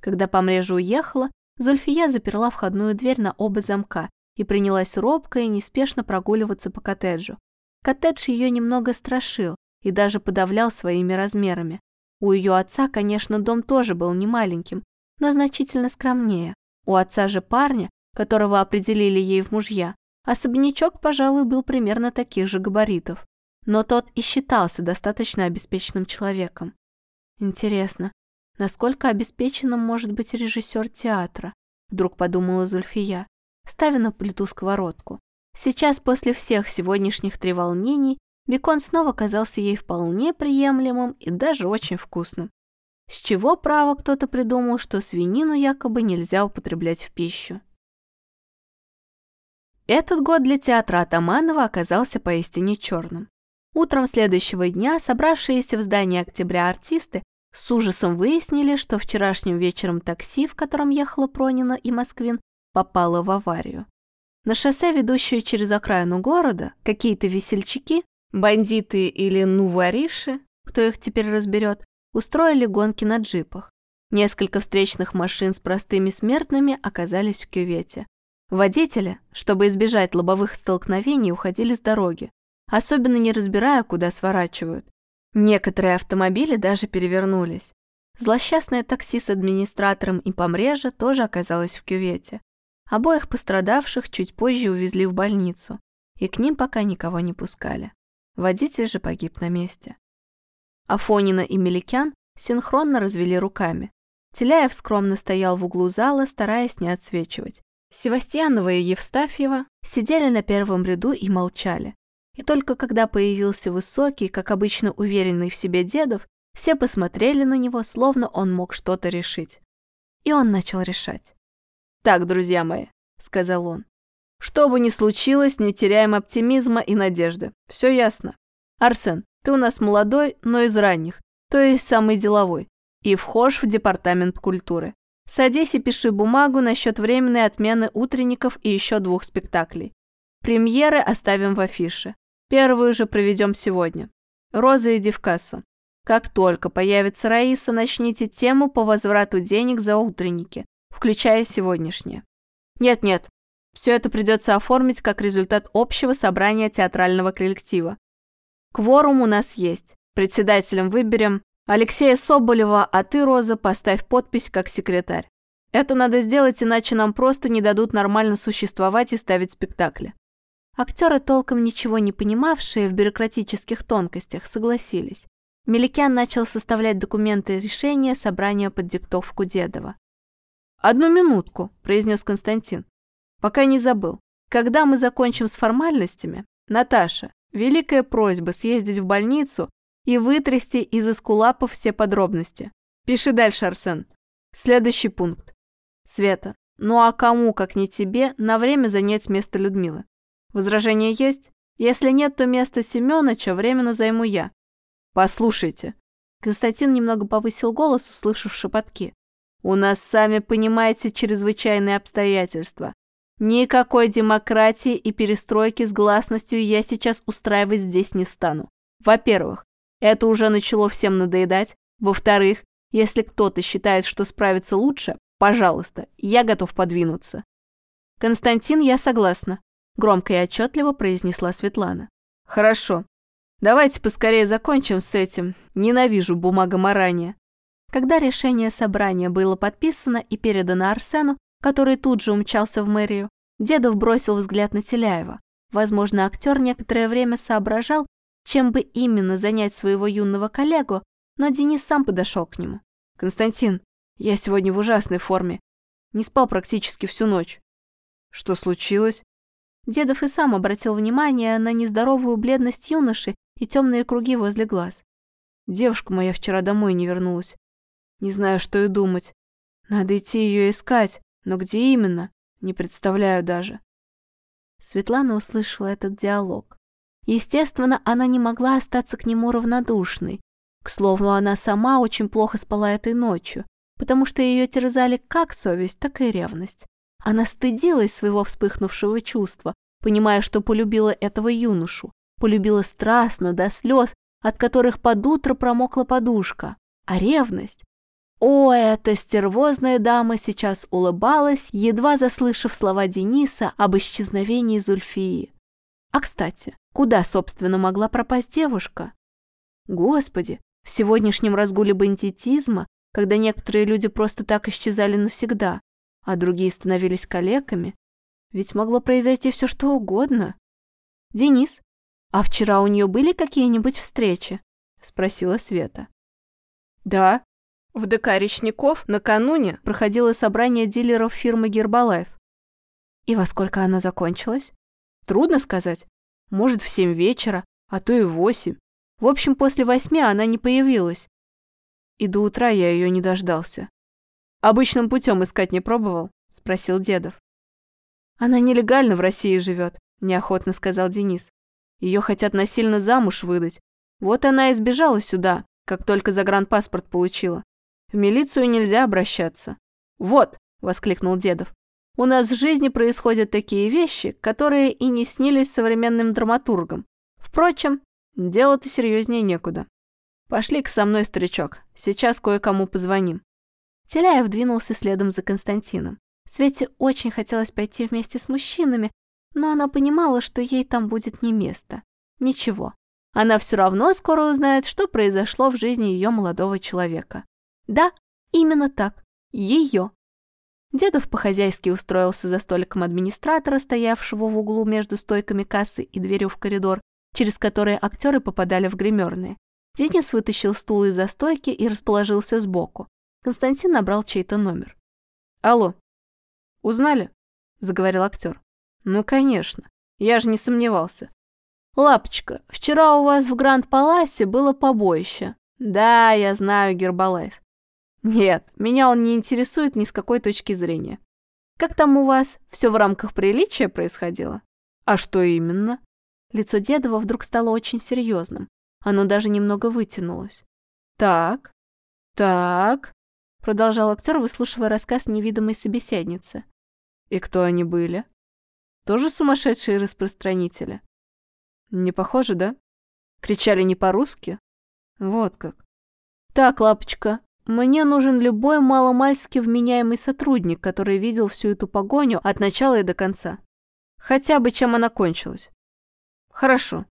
Когда помрежа уехала, Зульфия заперла входную дверь на оба замка и принялась робко и неспешно прогуливаться по коттеджу. Коттедж ее немного страшил и даже подавлял своими размерами. У ее отца, конечно, дом тоже был не маленьким, но значительно скромнее. У отца же парня, которого определили ей в мужья, особнячок, пожалуй, был примерно таких же габаритов. Но тот и считался достаточно обеспеченным человеком. Интересно, насколько обеспеченным может быть режиссер театра? Вдруг подумала Зульфия ставя на плиту сковородку. Сейчас, после всех сегодняшних треволнений, бекон снова казался ей вполне приемлемым и даже очень вкусным. С чего, право, кто-то придумал, что свинину якобы нельзя употреблять в пищу. Этот год для театра Атаманова оказался поистине черным. Утром следующего дня собравшиеся в здании октября артисты с ужасом выяснили, что вчерашним вечером такси, в котором ехала Пронина и Москвин, попало в аварию. На шоссе, ведущее через окраину города, какие-то весельчаки, бандиты или нувориши, кто их теперь разберет, устроили гонки на джипах. Несколько встречных машин с простыми смертными оказались в кювете. Водители, чтобы избежать лобовых столкновений, уходили с дороги, особенно не разбирая, куда сворачивают. Некоторые автомобили даже перевернулись. Злосчастное такси с администратором и помрежа тоже оказалось в кювете. Обоих пострадавших чуть позже увезли в больницу, и к ним пока никого не пускали. Водитель же погиб на месте. Афонина и Меликян синхронно развели руками. Теляев скромно стоял в углу зала, стараясь не отсвечивать. Севастьянова и Евстафьева сидели на первом ряду и молчали. И только когда появился высокий, как обычно уверенный в себе Дедов, все посмотрели на него, словно он мог что-то решить. И он начал решать. «Так, друзья мои», — сказал он, — «что бы ни случилось, не теряем оптимизма и надежды. Все ясно. Арсен, ты у нас молодой, но из ранних, то есть самый деловой, и вхож в департамент культуры. Садись и пиши бумагу насчет временной отмены утренников и еще двух спектаклей. Премьеры оставим в афише. Первую же проведем сегодня. Роза, иди в кассу. Как только появится Раиса, начните тему по возврату денег за утренники включая сегодняшнее. Нет-нет, все это придется оформить как результат общего собрания театрального коллектива. Кворум у нас есть. Председателем выберем Алексея Соболева, а ты, Роза, поставь подпись как секретарь. Это надо сделать, иначе нам просто не дадут нормально существовать и ставить спектакли. Актеры, толком ничего не понимавшие в бюрократических тонкостях, согласились. Меликян начал составлять документы решения собрания под диктовку Дедова. «Одну минутку», – произнес Константин. «Пока не забыл. Когда мы закончим с формальностями, Наташа, великая просьба съездить в больницу и вытрясти из эскулапов все подробности. Пиши дальше, Арсен. Следующий пункт. Света, ну а кому, как не тебе, на время занять место Людмилы? Возражения есть? Если нет, то место Семёныча временно займу я. Послушайте. Константин немного повысил голос, услышав шепотки. У нас, сами понимаете, чрезвычайные обстоятельства. Никакой демократии и перестройки с гласностью я сейчас устраивать здесь не стану. Во-первых, это уже начало всем надоедать. Во-вторых, если кто-то считает, что справится лучше, пожалуйста, я готов подвинуться. Константин, я согласна, громко и отчетливо произнесла Светлана. Хорошо. Давайте поскорее закончим с этим. Ненавижу бумагоморание. Когда решение собрания было подписано и передано Арсену, который тут же умчался в мэрию, Дедов бросил взгляд на Теляева. Возможно, актер некоторое время соображал, чем бы именно занять своего юного коллегу, но Денис сам подошел к нему. «Константин, я сегодня в ужасной форме. Не спал практически всю ночь». «Что случилось?» Дедов и сам обратил внимание на нездоровую бледность юноши и темные круги возле глаз. «Девушка моя вчера домой не вернулась. Не знаю, что и думать. Надо идти ее искать, но где именно? Не представляю даже. Светлана услышала этот диалог. Естественно, она не могла остаться к нему равнодушной. К слову, она сама очень плохо спала этой ночью, потому что ее терзали как совесть, так и ревность. Она стыдилась своего вспыхнувшего чувства, понимая, что полюбила этого юношу, полюбила страстно, до слез, от которых под утро промокла подушка. А ревность? О, эта стервозная дама сейчас улыбалась, едва заслышав слова Дениса об исчезновении Зульфии. А кстати, куда, собственно, могла пропасть девушка? Господи, в сегодняшнем разгуле бандитизма, когда некоторые люди просто так исчезали навсегда, а другие становились калеками, ведь могло произойти все что угодно. Денис, а вчера у нее были какие-нибудь встречи? Спросила Света. Да, в ДК Речников накануне проходило собрание дилеров фирмы Гербалайф. И во сколько оно закончилось? Трудно сказать. Может, в семь вечера, а то и в восемь. В общем, после восьми она не появилась. И до утра я ее не дождался. «Обычным путем искать не пробовал?» – спросил Дедов. Она нелегально в России живет, неохотно сказал Денис. Ее хотят насильно замуж выдать. Вот она и сбежала сюда, как только загранпаспорт получила. В милицию нельзя обращаться. Вот, воскликнул Дедов. У нас в жизни происходят такие вещи, которые и не снились современным драматургам. Впрочем, дело-то серьезнее некуда. Пошли-ка со мной, старичок, сейчас кое-кому позвоним. Теляев двинулся следом за Константином. Свете очень хотелось пойти вместе с мужчинами, но она понимала, что ей там будет не место. Ничего. Она все равно скоро узнает, что произошло в жизни ее молодого человека. Да, именно так. Ее. Дедов по-хозяйски устроился за столиком администратора, стоявшего в углу между стойками кассы и дверью в коридор, через которые актеры попадали в гримерные. Денис вытащил стул из-за стойки и расположился сбоку. Константин набрал чей-то номер. «Алло, узнали?» – заговорил актер. «Ну, конечно. Я же не сомневался. Лапочка, вчера у вас в Гранд-Паласе было побоище. Да, я знаю Гербалайф. Нет, меня он не интересует ни с какой точки зрения. Как там у вас? Все в рамках приличия происходило? А что именно? Лицо Дедова вдруг стало очень серьезным. Оно даже немного вытянулось. Так, так, продолжал актер, выслушивая рассказ невидимой собеседницы. И кто они были? Тоже сумасшедшие распространители? Не похоже, да? Кричали не по-русски? Вот как. Так, лапочка, мне нужен любой маломальски вменяемый сотрудник, который видел всю эту погоню от начала и до конца. Хотя бы чем она кончилась. Хорошо.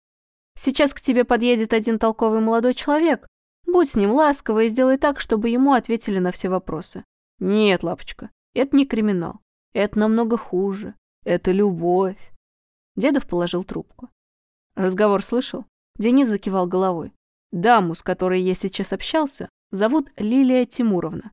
Сейчас к тебе подъедет один толковый молодой человек. Будь с ним ласково и сделай так, чтобы ему ответили на все вопросы. Нет, лапочка, это не криминал. Это намного хуже. Это любовь. Дедов положил трубку. Разговор слышал? Денис закивал головой. Даму, с которой я сейчас общался, Зовут Лилия Тимуровна.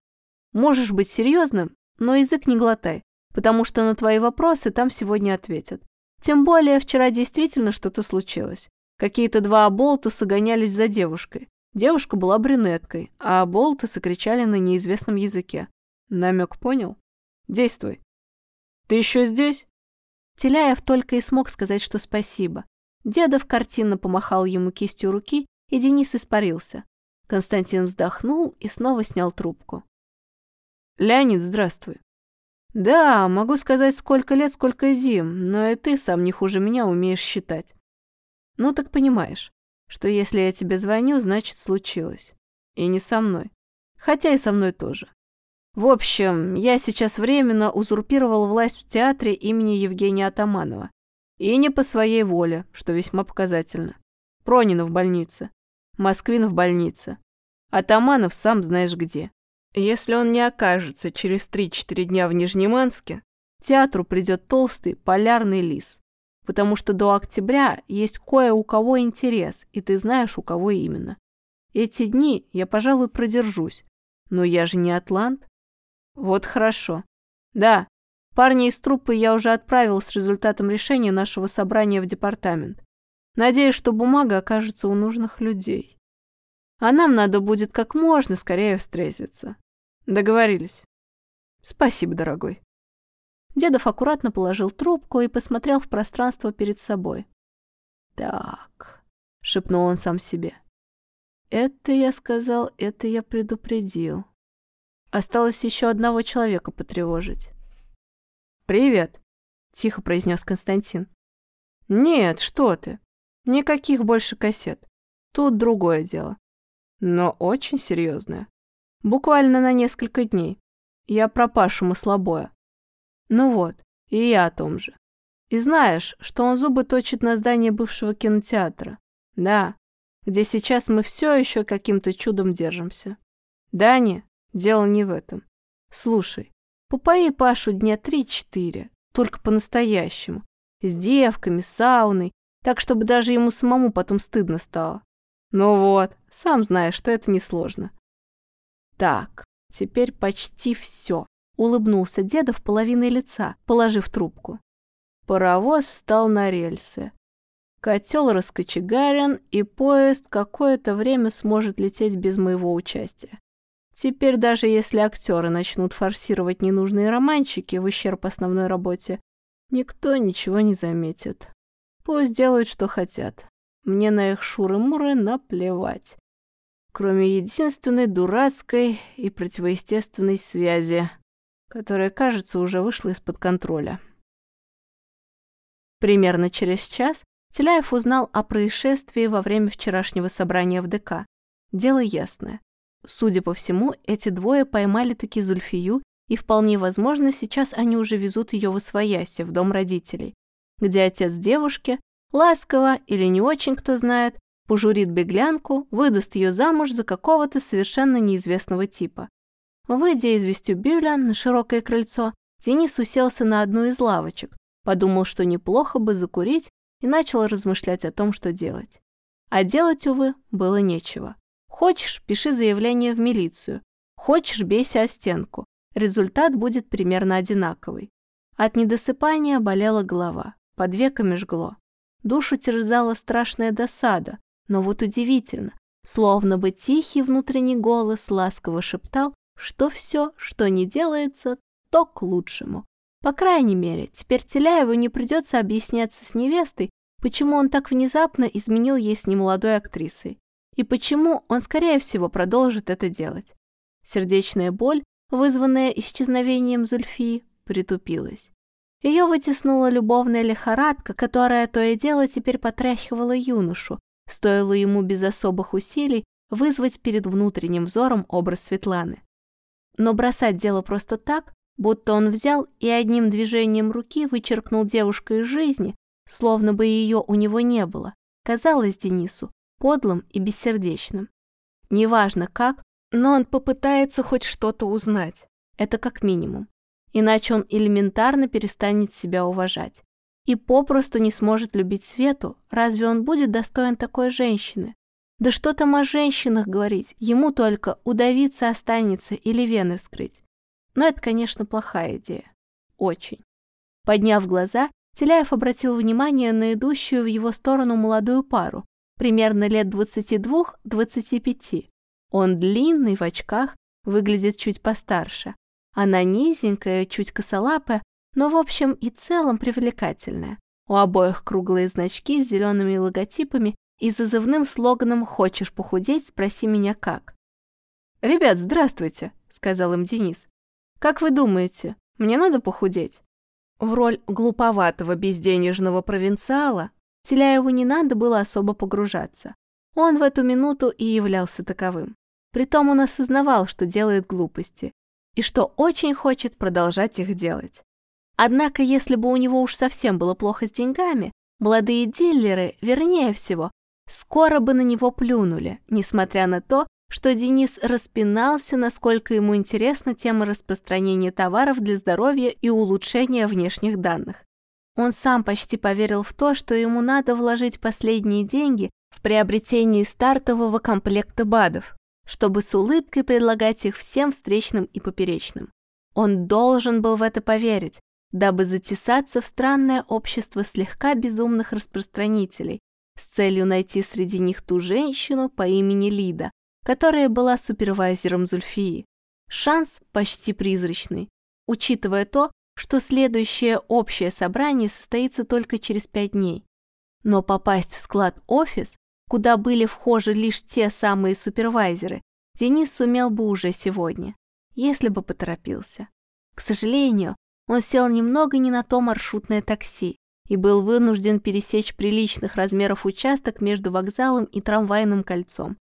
Можешь быть серьезным, но язык не глотай, потому что на твои вопросы там сегодня ответят. Тем более вчера действительно что-то случилось. Какие-то два оболтуса гонялись за девушкой. Девушка была брюнеткой, а оболтусы кричали на неизвестном языке. Намек понял? Действуй. Ты еще здесь? Теляев только и смог сказать, что спасибо. Дедов картинно помахал ему кистью руки, и Денис испарился. Константин вздохнул и снова снял трубку. «Леонид, здравствуй». «Да, могу сказать, сколько лет, сколько зим, но и ты сам не хуже меня умеешь считать. Ну так понимаешь, что если я тебе звоню, значит случилось. И не со мной. Хотя и со мной тоже. В общем, я сейчас временно узурпировал власть в театре имени Евгения Атаманова. И не по своей воле, что весьма показательно. Пронина в больнице. Москвин в больнице. Атаманов сам знаешь где. Если он не окажется через 3-4 дня в Нижнеманске, театру придет толстый полярный лис. Потому что до октября есть кое у кого интерес, и ты знаешь, у кого именно. Эти дни я, пожалуй, продержусь. Но я же не атлант. Вот хорошо. Да, парня из труппы я уже отправил с результатом решения нашего собрания в департамент. Надеюсь, что бумага окажется у нужных людей. А нам надо будет как можно скорее встретиться. Договорились. Спасибо, дорогой. Дедов аккуратно положил трубку и посмотрел в пространство перед собой. «Так», — шепнул он сам себе. «Это я сказал, это я предупредил. Осталось еще одного человека потревожить». «Привет», — тихо произнес Константин. «Нет, что ты. Никаких больше кассет. Тут другое дело. Но очень серьезное. Буквально на несколько дней. Я про Пашу Маслобоя. Ну вот, и я о том же. И знаешь, что он зубы точит на здание бывшего кинотеатра. Да, где сейчас мы все еще каким-то чудом держимся. Да не, дело не в этом. Слушай, попои Пашу дня три-четыре, только по-настоящему. С девками, сауной, так, чтобы даже ему самому потом стыдно стало. Ну вот, сам знаешь, что это несложно. Так, теперь почти все. Улыбнулся Дедов половиной лица, положив трубку. Паровоз встал на рельсы. Котел раскочегарен, и поезд какое-то время сможет лететь без моего участия. Теперь даже если актеры начнут форсировать ненужные романчики в ущерб основной работе, Никто ничего не заметит. Пусть делают, что хотят. Мне на их шуры-муры наплевать. Кроме единственной дурацкой и противоестественной связи, которая, кажется, уже вышла из-под контроля. Примерно через час Теляев узнал о происшествии во время вчерашнего собрания в ДК. Дело ясное. Судя по всему, эти двое поймали таки Зульфию и вполне возможно, сейчас они уже везут ее в Освояси, в дом родителей, где отец девушки, ласково или не очень, кто знает, пожурит беглянку, выдаст ее замуж за какого-то совершенно неизвестного типа. Выйдя из вестибюля на широкое крыльцо, Денис уселся на одну из лавочек, подумал, что неплохо бы закурить, и начал размышлять о том, что делать. А делать, увы, было нечего. Хочешь, пиши заявление в милицию. Хочешь, бейся о стенку результат будет примерно одинаковый. От недосыпания болела голова, под веками жгло. Душу терзала страшная досада, но вот удивительно, словно бы тихий внутренний голос ласково шептал, что все, что не делается, то к лучшему. По крайней мере, теперь Теляеву не придется объясняться с невестой, почему он так внезапно изменил ей с немолодой актрисой, и почему он, скорее всего, продолжит это делать. Сердечная боль вызванная исчезновением Зульфии, притупилась. Ее вытеснула любовная лихорадка, которая то и дело теперь потряхивала юношу, стоило ему без особых усилий вызвать перед внутренним взором образ Светланы. Но бросать дело просто так, будто он взял и одним движением руки вычеркнул девушку из жизни, словно бы ее у него не было, казалось Денису подлым и бессердечным. Неважно как, но он попытается хоть что-то узнать. Это как минимум. Иначе он элементарно перестанет себя уважать. И попросту не сможет любить Свету. Разве он будет достоин такой женщины? Да что там о женщинах говорить, ему только удавиться останется или вены вскрыть. Но это, конечно, плохая идея. Очень. Подняв глаза, Теляев обратил внимание на идущую в его сторону молодую пару, примерно лет 22-25. Он длинный, в очках, выглядит чуть постарше. Она низенькая, чуть косолапая, но в общем и целом привлекательная. У обоих круглые значки с зелеными логотипами и зазывным слоганом «Хочешь похудеть? Спроси меня как». «Ребят, здравствуйте», — сказал им Денис. «Как вы думаете, мне надо похудеть?» В роль глуповатого безденежного провинциала Теляеву не надо было особо погружаться. Он в эту минуту и являлся таковым. Притом он осознавал, что делает глупости, и что очень хочет продолжать их делать. Однако, если бы у него уж совсем было плохо с деньгами, молодые дилеры, вернее всего, скоро бы на него плюнули, несмотря на то, что Денис распинался, насколько ему интересна тема распространения товаров для здоровья и улучшения внешних данных. Он сам почти поверил в то, что ему надо вложить последние деньги в приобретение стартового комплекта БАДов, чтобы с улыбкой предлагать их всем встречным и поперечным. Он должен был в это поверить, дабы затесаться в странное общество слегка безумных распространителей с целью найти среди них ту женщину по имени Лида, которая была супервайзером Зульфии. Шанс почти призрачный, учитывая то, что следующее общее собрание состоится только через пять дней. Но попасть в склад-офис куда были вхожи лишь те самые супервайзеры, Денис сумел бы уже сегодня, если бы поторопился. К сожалению, он сел немного не на то маршрутное такси и был вынужден пересечь приличных размеров участок между вокзалом и трамвайным кольцом.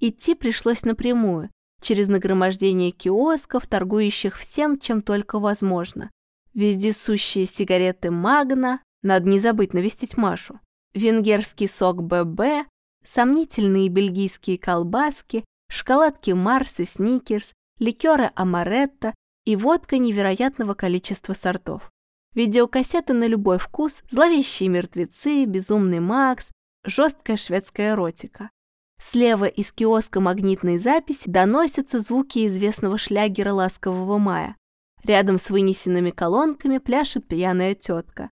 Идти пришлось напрямую, через нагромождение киосков, торгующих всем, чем только возможно. Вездесущие сигареты Магна, надо не забыть навестить Машу, венгерский сок ББ, сомнительные бельгийские колбаски, шоколадки Марс и Сникерс, ликеры Амаретто и водка невероятного количества сортов. Видеокассеты на любой вкус, зловещие мертвецы, безумный Макс, жесткая шведская эротика. Слева из киоска магнитной записи доносятся звуки известного шлягера «Ласкового мая». Рядом с вынесенными колонками пляшет пьяная тетка.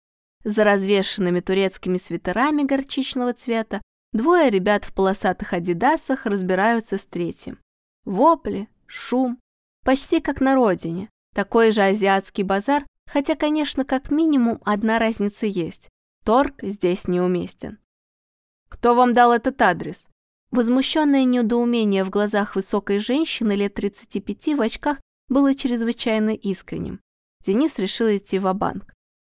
За развешенными турецкими свитерами горчичного цвета Двое ребят в полосатых адидасах разбираются с третьим. Вопли, шум, почти как на родине. Такой же азиатский базар, Хотя, конечно, как минимум одна разница есть. Торг здесь неуместен. «Кто вам дал этот адрес?» Возмущенное недоумение в глазах высокой женщины лет 35 в очках было чрезвычайно искренним. Денис решил идти в банк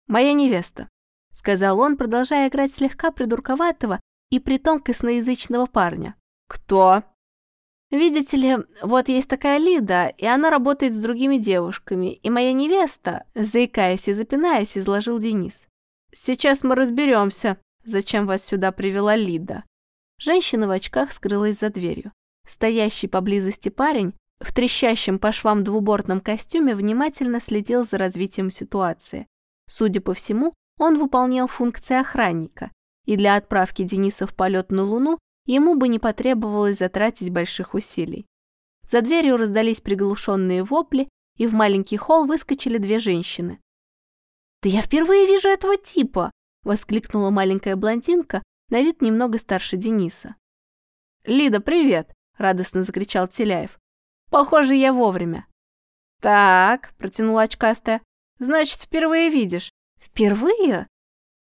«Моя невеста», — сказал он, продолжая играть слегка придурковатого и притом косноязычного парня. «Кто?» «Видите ли, вот есть такая Лида, и она работает с другими девушками, и моя невеста», заикаясь и запинаясь, изложил Денис. «Сейчас мы разберемся, зачем вас сюда привела Лида». Женщина в очках скрылась за дверью. Стоящий поблизости парень в трещащем по швам двубортном костюме внимательно следил за развитием ситуации. Судя по всему, он выполнял функции охранника, и для отправки Дениса в полет на Луну ему бы не потребовалось затратить больших усилий. За дверью раздались приглушенные вопли, и в маленький холл выскочили две женщины. «Да я впервые вижу этого типа!» — воскликнула маленькая блондинка, на вид немного старше Дениса. «Лида, привет!» — радостно закричал Теляев. «Похоже, я вовремя». «Так», — протянула очкастая, — «значит, впервые видишь». «Впервые?»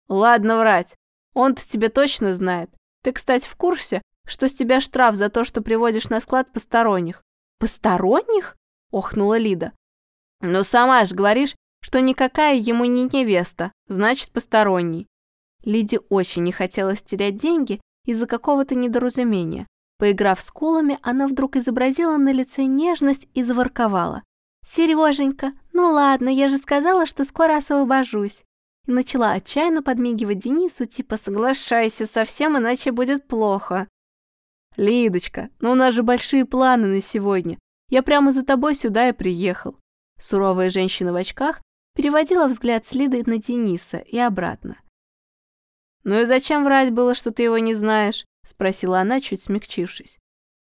«Ладно врать. Он-то тебя точно знает. Ты, кстати, в курсе, что с тебя штраф за то, что приводишь на склад посторонних?» «Посторонних?» – охнула Лида. «Ну, сама же говоришь, что никакая ему не невеста, значит, посторонний». Лиде очень не хотелось терять деньги из-за какого-то недоразумения. Поиграв с кулами, она вдруг изобразила на лице нежность и заворковала. «Сереженька, ну ладно, я же сказала, что скоро освобожусь и начала отчаянно подмигивать Денису, типа «соглашайся, совсем иначе будет плохо». «Лидочка, ну у нас же большие планы на сегодня. Я прямо за тобой сюда и приехал». Суровая женщина в очках переводила взгляд с Лиды на Дениса и обратно. «Ну и зачем врать было, что ты его не знаешь?» – спросила она, чуть смягчившись.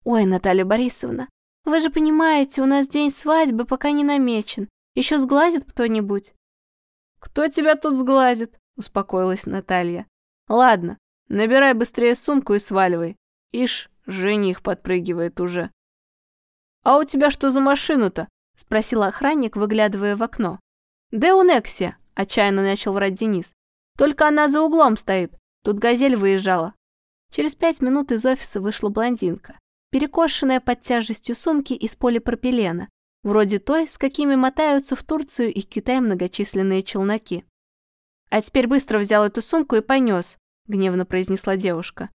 «Ой, Наталья Борисовна, вы же понимаете, у нас день свадьбы пока не намечен. Еще сглазит кто-нибудь?» «Кто тебя тут сглазит?» – успокоилась Наталья. «Ладно, набирай быстрее сумку и сваливай. Ишь, жених подпрыгивает уже». «А у тебя что за машина-то?» – спросил охранник, выглядывая в окно. «Деунексия», – отчаянно начал врать Денис. «Только она за углом стоит. Тут газель выезжала». Через пять минут из офиса вышла блондинка, перекошенная под тяжестью сумки из полипропилена, вроде той, с какими мотаются в Турцию и Китай многочисленные челноки. «А теперь быстро взял эту сумку и понес», — гневно произнесла девушка.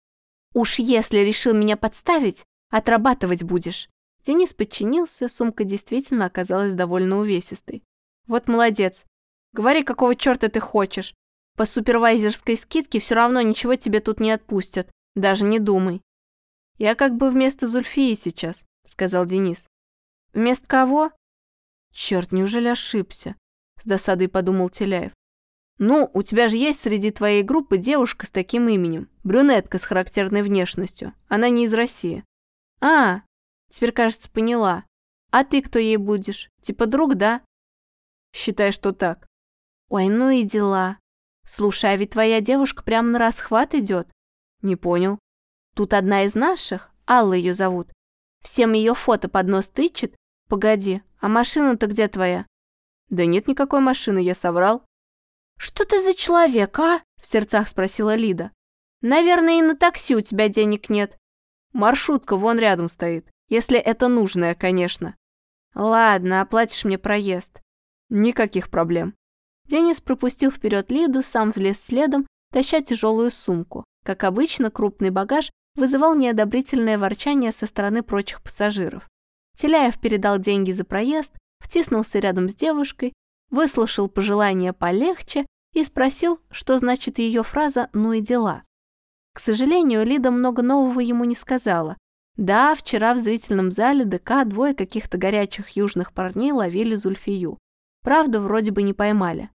«Уж если решил меня подставить, отрабатывать будешь». Денис подчинился, сумка действительно оказалась довольно увесистой. «Вот молодец. Говори, какого черта ты хочешь. По супервайзерской скидке все равно ничего тебе тут не отпустят. Даже не думай». «Я как бы вместо Зульфии сейчас», — сказал Денис. Вместо кого? Черт, неужели ошибся? С досадой подумал Теляев. Ну, у тебя же есть среди твоей группы девушка с таким именем. Брюнетка с характерной внешностью. Она не из России. А, теперь, кажется, поняла. А ты кто ей будешь? Типа друг, да? Считай, что так. Ой, ну и дела. Слушай, а ведь твоя девушка прямо на расхват идет. Не понял. Тут одна из наших, Алла ее зовут, всем ее фото под нос тычет, «Погоди, а машина-то где твоя?» «Да нет никакой машины, я соврал». «Что ты за человек, а?» – в сердцах спросила Лида. «Наверное, и на такси у тебя денег нет». «Маршрутка вон рядом стоит, если это нужная, конечно». «Ладно, оплатишь мне проезд». «Никаких проблем». Денис пропустил вперед Лиду, сам влез следом, таща тяжелую сумку. Как обычно, крупный багаж вызывал неодобрительное ворчание со стороны прочих пассажиров. Теляев передал деньги за проезд, втиснулся рядом с девушкой, выслушал пожелания полегче и спросил, что значит ее фраза «ну и дела». К сожалению, Лида много нового ему не сказала. Да, вчера в зрительном зале ДК двое каких-то горячих южных парней ловили Зульфию. Правда, вроде бы не поймали.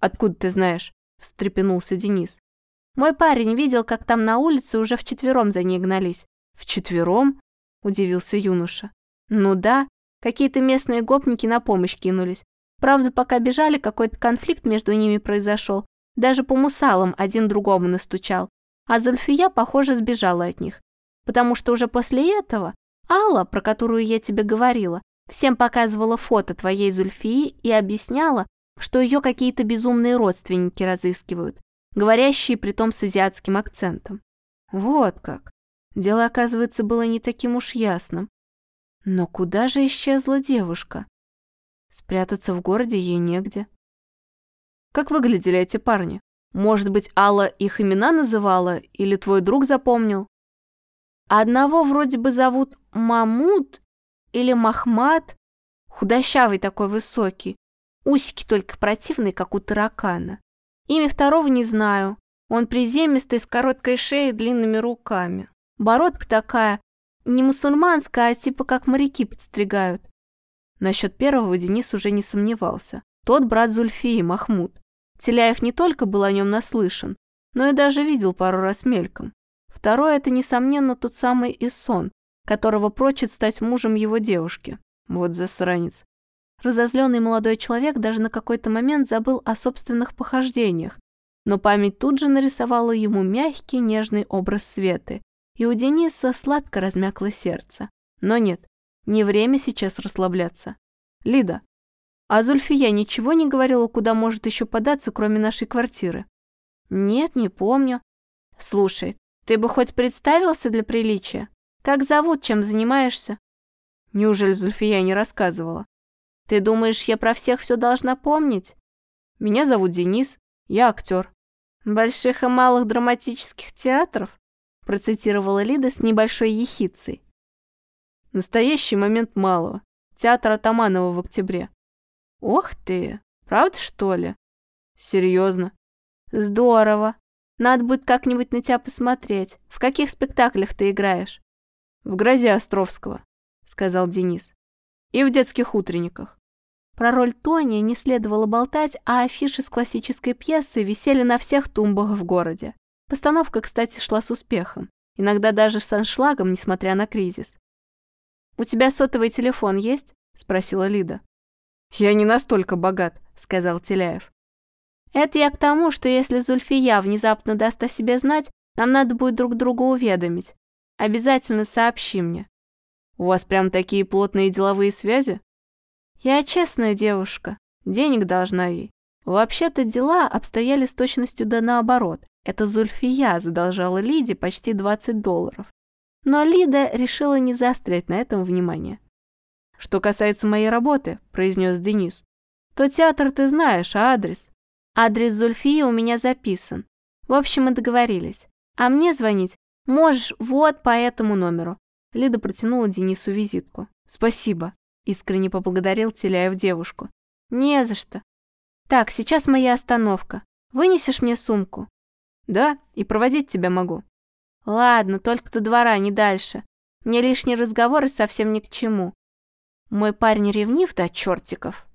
«Откуда ты знаешь?» – встрепенулся Денис. «Мой парень видел, как там на улице уже вчетвером за ней гнались». «Вчетвером?» – удивился юноша. Ну да, какие-то местные гопники на помощь кинулись. Правда, пока бежали, какой-то конфликт между ними произошел. Даже по мусалам один другому настучал. А Зульфия, похоже, сбежала от них. Потому что уже после этого Алла, про которую я тебе говорила, всем показывала фото твоей Зульфии и объясняла, что ее какие-то безумные родственники разыскивают, говорящие притом с азиатским акцентом. Вот как. Дело, оказывается, было не таким уж ясным. Но куда же исчезла девушка? Спрятаться в городе ей негде. Как выглядели эти парни? Может быть, Алла их имена называла или твой друг запомнил? Одного вроде бы зовут Мамут или Махмат, худощавый такой высокий, усики только противные, как у таракана. Имя второго не знаю, он приземистый, с короткой шеей и длинными руками. Бородка такая, не мусульманская, а типа как моряки подстригают. Насчет первого Денис уже не сомневался. Тот брат Зульфии, Махмуд. Теляев не только был о нем наслышан, но и даже видел пару раз мельком. Второй – это, несомненно, тот самый Исон, которого прочит стать мужем его девушки. Вот засранец. Разозленный молодой человек даже на какой-то момент забыл о собственных похождениях, но память тут же нарисовала ему мягкий, нежный образ Светы, и у Дениса сладко размякло сердце. Но нет, не время сейчас расслабляться. Лида, а Зульфия ничего не говорила, куда может еще податься, кроме нашей квартиры? Нет, не помню. Слушай, ты бы хоть представился для приличия? Как зовут, чем занимаешься? Неужели Зульфия не рассказывала? Ты думаешь, я про всех все должна помнить? Меня зовут Денис, я актер. Больших и малых драматических театров? Процитировала Лида с небольшой ехицей. Настоящий момент малого. Театр Атаманова в октябре. Ох ты, правда что ли? Серьезно. Здорово. Надо будет как-нибудь на тебя посмотреть. В каких спектаклях ты играешь? В «Грозе Островского», сказал Денис. И в детских утренниках. Про роль Тони не следовало болтать, а афиши с классической пьесы висели на всех тумбах в городе. Постановка, кстати, шла с успехом. Иногда даже с аншлагом, несмотря на кризис. «У тебя сотовый телефон есть?» – спросила Лида. «Я не настолько богат», – сказал Теляев. «Это я к тому, что если Зульфия внезапно даст о себе знать, нам надо будет друг друга уведомить. Обязательно сообщи мне». «У вас прям такие плотные деловые связи?» Я честная девушка, денег должна ей. Вообще-то дела обстояли с точностью да наоборот. Это Зульфия задолжала Лиде почти 20 долларов. Но Лида решила не заострять на этом внимание. «Что касается моей работы», – произнес Денис, – «то театр ты знаешь, а адрес?» «Адрес Зульфии у меня записан. В общем, мы договорились. А мне звонить можешь вот по этому номеру». Лида протянула Денису визитку. «Спасибо», Искренне поблагодарил Теляев девушку. «Не за что. Так, сейчас моя остановка. Вынесешь мне сумку?» «Да, и проводить тебя могу». «Ладно, только до двора, не дальше. Мне лишние разговоры совсем ни к чему. Мой парень ревнив до чертиков».